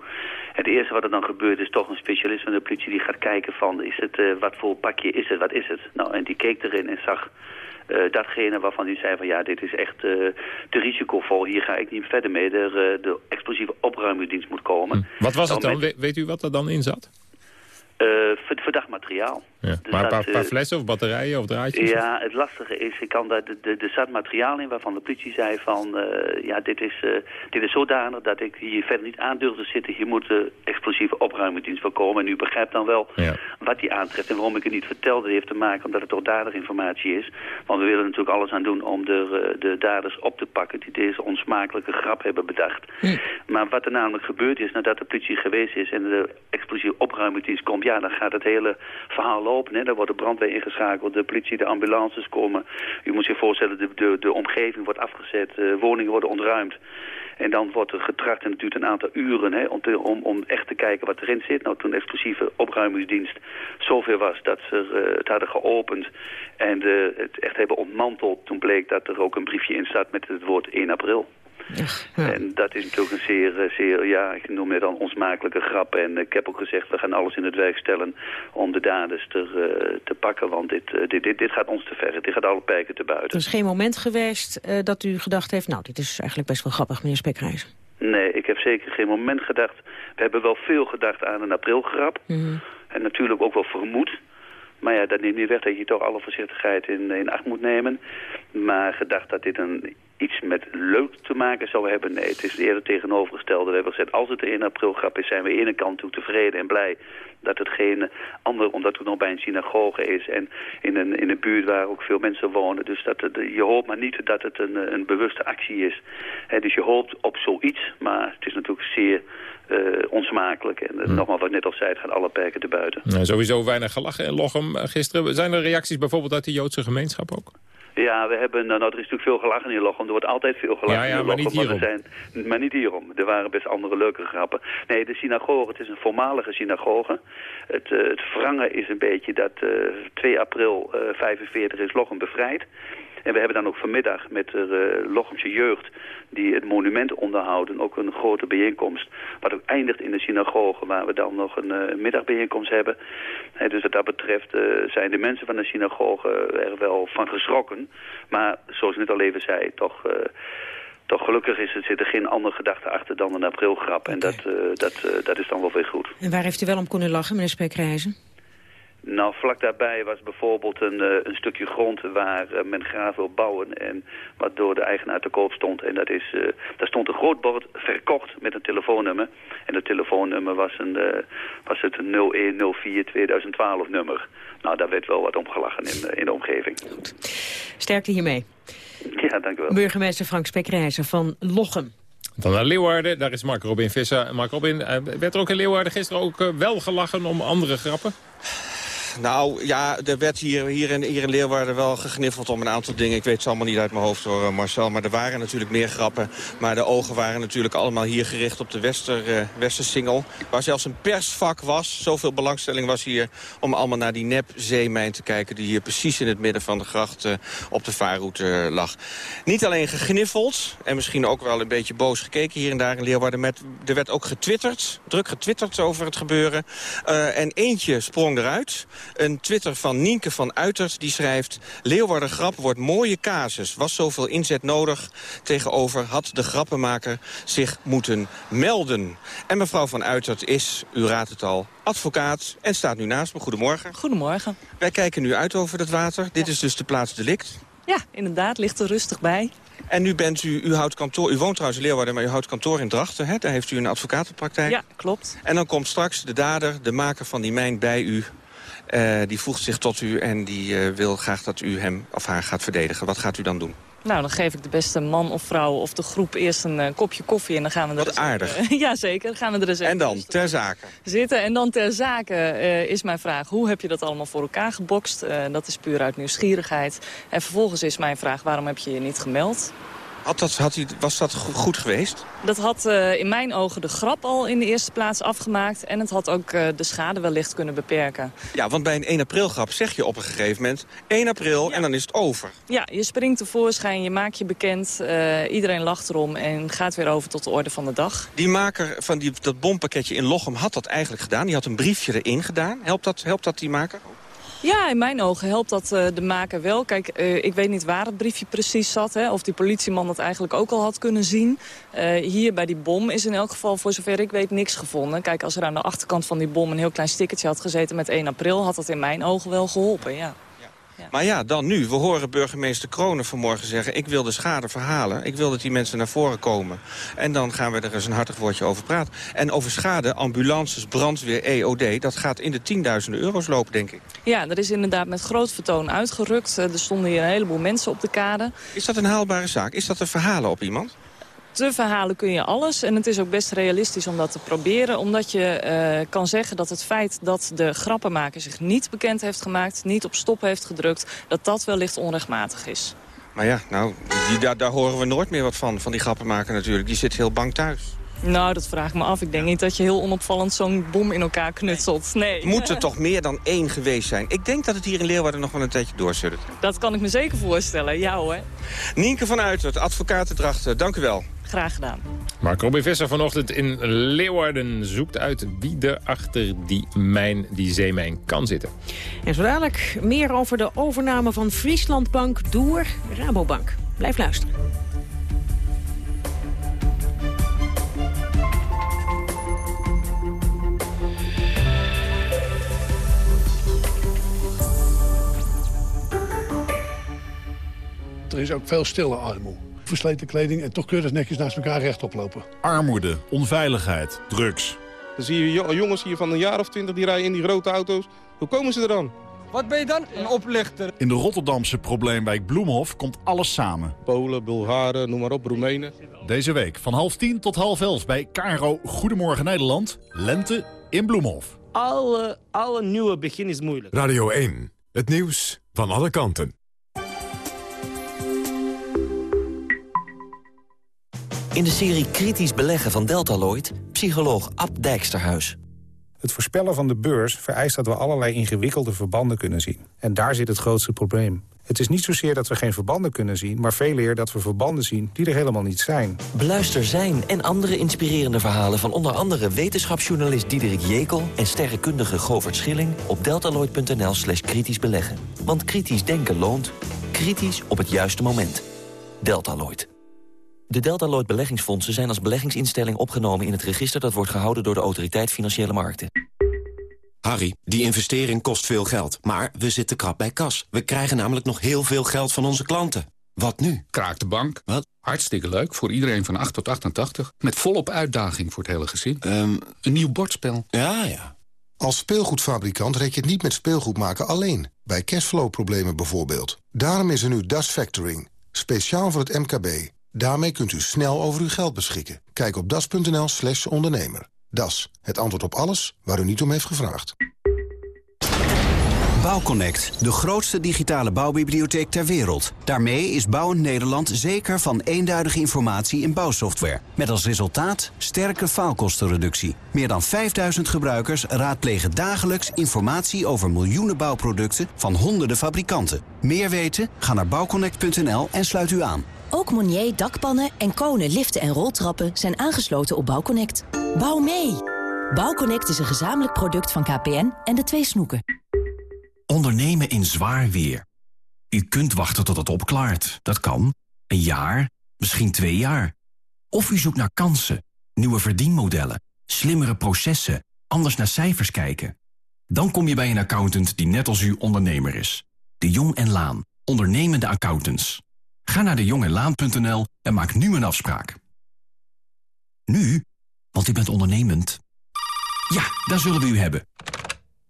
Het eerste wat er dan gebeurt is toch een specialist van de politie die gaat kijken van... Is het, uh, wat voor pakje is het, wat is het? Nou, en die keek erin en zag uh, datgene waarvan hij zei van ja, dit is echt uh, te risicovol. Hier ga ik niet verder mee. De, de explosieve opruimingsdienst moet komen.
Hm. Wat was het nou, dan? Met... weet u wat er dan in zat?
verdacht materiaal.
Ja. Dus maar een paar, paar, flessen of batterijen of draadjes?
Ja, het lastige is, ik kan daar de, de, de zat materiaal in waarvan de politie zei van... Uh, ja, dit is, uh, dit is zodanig dat ik hier verder niet aan durf te zitten. Hier moet de explosieve opruimingsdienst voor komen. En u begrijpt dan wel ja. wat die aantreft. En waarom ik het niet vertelde, dat heeft te maken omdat het toch daderinformatie is. Want we willen natuurlijk alles aan doen om de, uh, de daders op te pakken... die deze onsmakelijke grap hebben bedacht. Hm. Maar wat er namelijk gebeurd is, nadat de politie geweest is... en de explosieve opruimingsdienst komt, ja, dan gaat het hele verhaal lopen. Hè. Dan wordt de brandweer ingeschakeld, de politie, de ambulances komen. U moet zich voorstellen, de, de, omgeving wordt afgezet, uh, woningen worden ontruimd. En dan wordt er getracht, en het duurt een aantal uren, hè, om, te, om, om echt te kijken wat erin zit. Nou, toen de explosieve opruimingsdienst zover was dat ze uh, het hadden geopend en de, het echt hebben ontmanteld, toen bleek dat er ook een briefje in staat met het woord 1 april. Ja. En dat is natuurlijk een zeer, eh, zeer, ja, ik noem het dan onsmakelijke grap. En ik heb ook gezegd, we gaan alles in het werk stellen om de daders te, uh, te pakken. Want dit, uh, dit, dit, dit, gaat ons te ver. Dit gaat alle pijken te buiten.
Er is geen moment geweest uh, dat u gedacht heeft, nou, dit is eigenlijk best wel grappig, meneer Spekreizen.
Nee, ik heb zeker geen moment gedacht. We hebben wel veel gedacht aan een aprilgrap. Mm -hmm. En natuurlijk ook wel vermoed. Maar ja, dat neemt niet weg dat je toch alle voorzichtigheid in, in acht moet nemen. Maar gedacht dat dit een iets met leuk te maken zou hebben. Nee, het is eerder tegenovergestelde. We hebben gezegd, als het de 1 april grap is, zijn we aan de ene kant toe tevreden en blij dat het geen ander, omdat het nog bij een synagoge is en in een, in een buurt waar ook veel mensen wonen. Dus dat het, je hoopt maar niet dat het een, een bewuste actie is. He, dus je hoopt op zoiets, maar het is natuurlijk zeer uh, onsmakelijk. En uh, hm. nogmaals, wat ik net al zei, het gaat alle perken te buiten.
Nou, sowieso weinig gelachen in Lochem gisteren. Zijn er reacties bijvoorbeeld uit de Joodse gemeenschap ook?
Ja, we hebben, nou, er is natuurlijk veel gelachen in Lochem. Er wordt altijd veel gelachen
ja, ja,
in
maar Lochem. Niet
maar, zijn, maar niet hierom. Er waren best andere leuke grappen. Nee, de synagoge, het is een voormalige synagoge. Het, uh, het wrange is een beetje dat uh, 2 april uh, 45 is Lochem bevrijd. En we hebben dan ook vanmiddag met de uh, Lochemse jeugd die het monument onderhouden, ook een grote bijeenkomst. Wat ook eindigt in de synagoge, waar we dan nog een uh, middagbijeenkomst hebben. He, dus wat dat betreft uh, zijn de mensen van de synagoge er wel van geschrokken. Maar zoals ik net al even zei, toch... Toch gelukkig is het, zit er geen andere gedachte achter dan een aprilgrap. En dat, uh, dat, uh, dat is dan wel weer goed.
En waar heeft u wel om kunnen lachen, meneer Spekreizen?
Nou, vlak daarbij was bijvoorbeeld een, uh, een stukje grond waar uh, men graag wil bouwen en wat door de eigenaar te koop stond. En dat is, uh, daar stond een groot bord verkocht met een telefoonnummer. En dat telefoonnummer was, een, was het 0104-2012 nummer. Nou, daar werd wel wat omgelachen in, in de omgeving.
Goed. Sterkte hiermee.
Ja, dank u wel.
Burgemeester Frank Spekreizer van Lochem.
Dan naar Leeuwarden, daar is Mark Robin Visser. Mark Robin, werd er ook in Leeuwarden gisteren ook wel gelachen om andere grappen?
Nou ja, er werd hier, hier, in, hier in Leeuwarden wel gegniffeld om een aantal dingen. Ik weet het allemaal niet uit mijn hoofd hoor, eh, Marcel. Maar er waren natuurlijk meer grappen. Maar de ogen waren natuurlijk allemaal hier gericht op de Wester, uh, Westersingel. Waar zelfs een persvak was. Zoveel belangstelling was hier om allemaal naar die nep-zeemijn te kijken... die hier precies in het midden van de gracht uh, op de vaarroute lag. Niet alleen gegniffeld en misschien ook wel een beetje boos gekeken hier en daar in Leeuwarden. Met, er werd ook getwitterd, druk getwitterd over het gebeuren. En eentje sprong eruit... Een Twitter van Nienke van Uitert die schrijft... Leeuwarden grap wordt mooie casus. Was zoveel inzet nodig? Tegenover had de grappenmaker zich moeten melden. En mevrouw van Uitert is, u raadt het al, advocaat en staat nu naast me. Goedemorgen.
Goedemorgen.
Wij kijken nu uit over het water. Dit is dus de plaats delict.
Ja, inderdaad. Ligt er rustig bij.
En nu bent u, u houdt kantoor, u woont trouwens in Leeuwarden, maar u houdt kantoor in Drachten. Hè? Daar heeft u een advocatenpraktijk.
Ja, klopt.
En dan komt straks de dader, de maker van die mijn bij u uh, die voegt zich tot u en die uh, wil graag dat u hem of haar gaat verdedigen. Wat gaat u dan doen?
Nou, dan geef ik de beste man of vrouw of de groep eerst een uh, kopje koffie... en dan gaan we er
Wat aardig.
Uh, ja, zeker. Dan gaan we er eens
En dan, ter zake?
Zitten. En dan ter zake uh, is mijn vraag... hoe heb je dat allemaal voor elkaar gebokst? dat is puur uit nieuwsgierigheid. En vervolgens is mijn vraag... waarom heb je je niet gemeld?
Had dat, had was dat goed geweest?
Dat had uh, in mijn ogen de grap al in de eerste plaats afgemaakt. En het had ook uh, de schade wellicht kunnen beperken.
Ja, want bij een 1 april grap zeg je op een gegeven moment 1 april ja. en dan is het over.
Ja, je springt tevoorschijn, je maakt je bekend. Uh, iedereen lacht erom en gaat weer over tot de orde van de dag.
Die maker van die, dat bompakketje in Lochem had dat eigenlijk gedaan. Die had een briefje erin gedaan. Helpt dat, helpt dat die maker?
Ja, in mijn ogen helpt dat uh, de maker wel. Kijk, uh, ik weet niet waar het briefje precies zat. Hè, of die politieman dat eigenlijk ook al had kunnen zien. Uh, hier bij die bom is in elk geval, voor zover ik weet, niks gevonden. Kijk, als er aan de achterkant van die bom een heel klein stickertje had gezeten met 1 april... had dat in mijn ogen wel geholpen, ja.
Ja. Maar ja, dan nu. We horen burgemeester Kronen vanmorgen zeggen... ik wil de schade verhalen. Ik wil dat die mensen naar voren komen. En dan gaan we er eens een hartig woordje over praten. En over schade, ambulances, brandweer, EOD... dat gaat in de tienduizenden euro's lopen, denk ik.
Ja, dat is inderdaad met groot vertoon uitgerukt. Er stonden hier een heleboel mensen op de kade.
Is dat een haalbare zaak? Is dat te verhalen op iemand?
Te verhalen kun je alles. En het is ook best realistisch om dat te proberen. Omdat je uh, kan zeggen dat het feit dat de grappenmaker zich niet bekend heeft gemaakt... niet op stop heeft gedrukt, dat dat wellicht onrechtmatig is.
Maar ja, nou, die, daar, daar horen we nooit meer wat van, van die grappenmaker natuurlijk. Die zit heel bang thuis.
Nou, dat vraag ik me af. Ik denk niet dat je heel onopvallend zo'n bom in elkaar knutselt. Nee.
Moet er toch meer dan één geweest zijn? Ik denk dat het hier in Leeuwarden nog wel een tijdje doorzuddert.
Dat kan ik me zeker voorstellen. Ja hoor.
Nienke van Uitert, advocaat Drachten. Dank u wel.
Graag gedaan.
Mark Robin Visser vanochtend in Leeuwarden zoekt uit wie er achter die mijn, die zeemijn kan zitten.
En zo dadelijk meer over de overname van Frieslandbank door Rabobank. Blijf luisteren.
Er is ook veel stille armoede. Versleten kleding en toch keurig netjes naast elkaar rechtop lopen.
Armoede, onveiligheid, drugs.
Dan zie je jongens hier van een jaar of twintig die rijden in die grote auto's. Hoe komen ze er dan?
Wat ben je dan? Een oplichter.
In de Rotterdamse probleemwijk Bloemhof komt alles samen.
Polen, Bulgaren, noem maar op, Roemenen.
Deze week van half tien tot half elf bij Caro Goedemorgen Nederland. Lente in Bloemhof.
Alle, alle nieuwe begin is moeilijk.
Radio 1, het nieuws van alle kanten.
In de serie Kritisch Beleggen van Deltaloid, psycholoog Ab Dijksterhuis.
Het voorspellen van de beurs vereist dat we allerlei ingewikkelde verbanden kunnen zien. En daar zit het grootste probleem. Het is niet zozeer dat we geen verbanden kunnen zien... maar veel eer dat we verbanden zien die er helemaal niet zijn.
Beluister zijn en andere inspirerende verhalen... van onder andere wetenschapsjournalist Diederik Jekel... en sterrenkundige Govert Schilling op deltaloid.nl slash kritisch beleggen. Want kritisch denken loont. Kritisch op het juiste moment. Deltaloid. De Deltaloid beleggingsfondsen zijn als beleggingsinstelling opgenomen in het register... dat wordt gehouden door de Autoriteit Financiële Markten.
Harry, die investering kost veel geld, maar we zitten krap bij kas. We krijgen namelijk nog heel veel geld van onze klanten. Wat nu?
Kraak de bank.
Wat?
Hartstikke leuk, voor iedereen van 8 tot 88. Met volop uitdaging voor het hele gezin.
Um,
Een nieuw bordspel.
Ja, ja.
Als speelgoedfabrikant rek je het niet met speelgoed maken alleen. Bij cashflow-problemen bijvoorbeeld. Daarom is er nu Das Factoring. Speciaal voor het MKB. Daarmee kunt u snel over uw geld beschikken. Kijk op das.nl slash ondernemer. Das, het antwoord op alles waar u niet om heeft gevraagd.
Bouwconnect, de grootste digitale bouwbibliotheek ter wereld. Daarmee is Bouwend Nederland zeker van eenduidige informatie in bouwsoftware. Met als resultaat sterke faalkostenreductie. Meer dan 5000 gebruikers raadplegen dagelijks informatie over miljoenen bouwproducten van honderden fabrikanten. Meer weten? Ga naar bouwconnect.nl en sluit u aan.
Ook Monier dakpannen en konen liften en roltrappen zijn aangesloten op Bouwconnect. Bouw mee! Bouwconnect is een gezamenlijk product van KPN en de twee snoeken.
Ondernemen in zwaar weer. U kunt wachten tot het opklaart. Dat kan. Een jaar, misschien twee jaar. Of u zoekt naar kansen, nieuwe verdienmodellen, slimmere processen, anders naar cijfers kijken. Dan kom je bij een accountant die net als u ondernemer is. De Jong en Laan, ondernemende accountants. Ga naar dejongenlaan.nl en maak nu een afspraak. Nu, want u bent ondernemend. Ja, daar zullen we u hebben.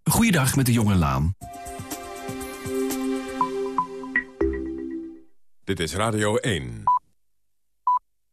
Goeiedag met de Jonge Laan.
Dit is Radio 1.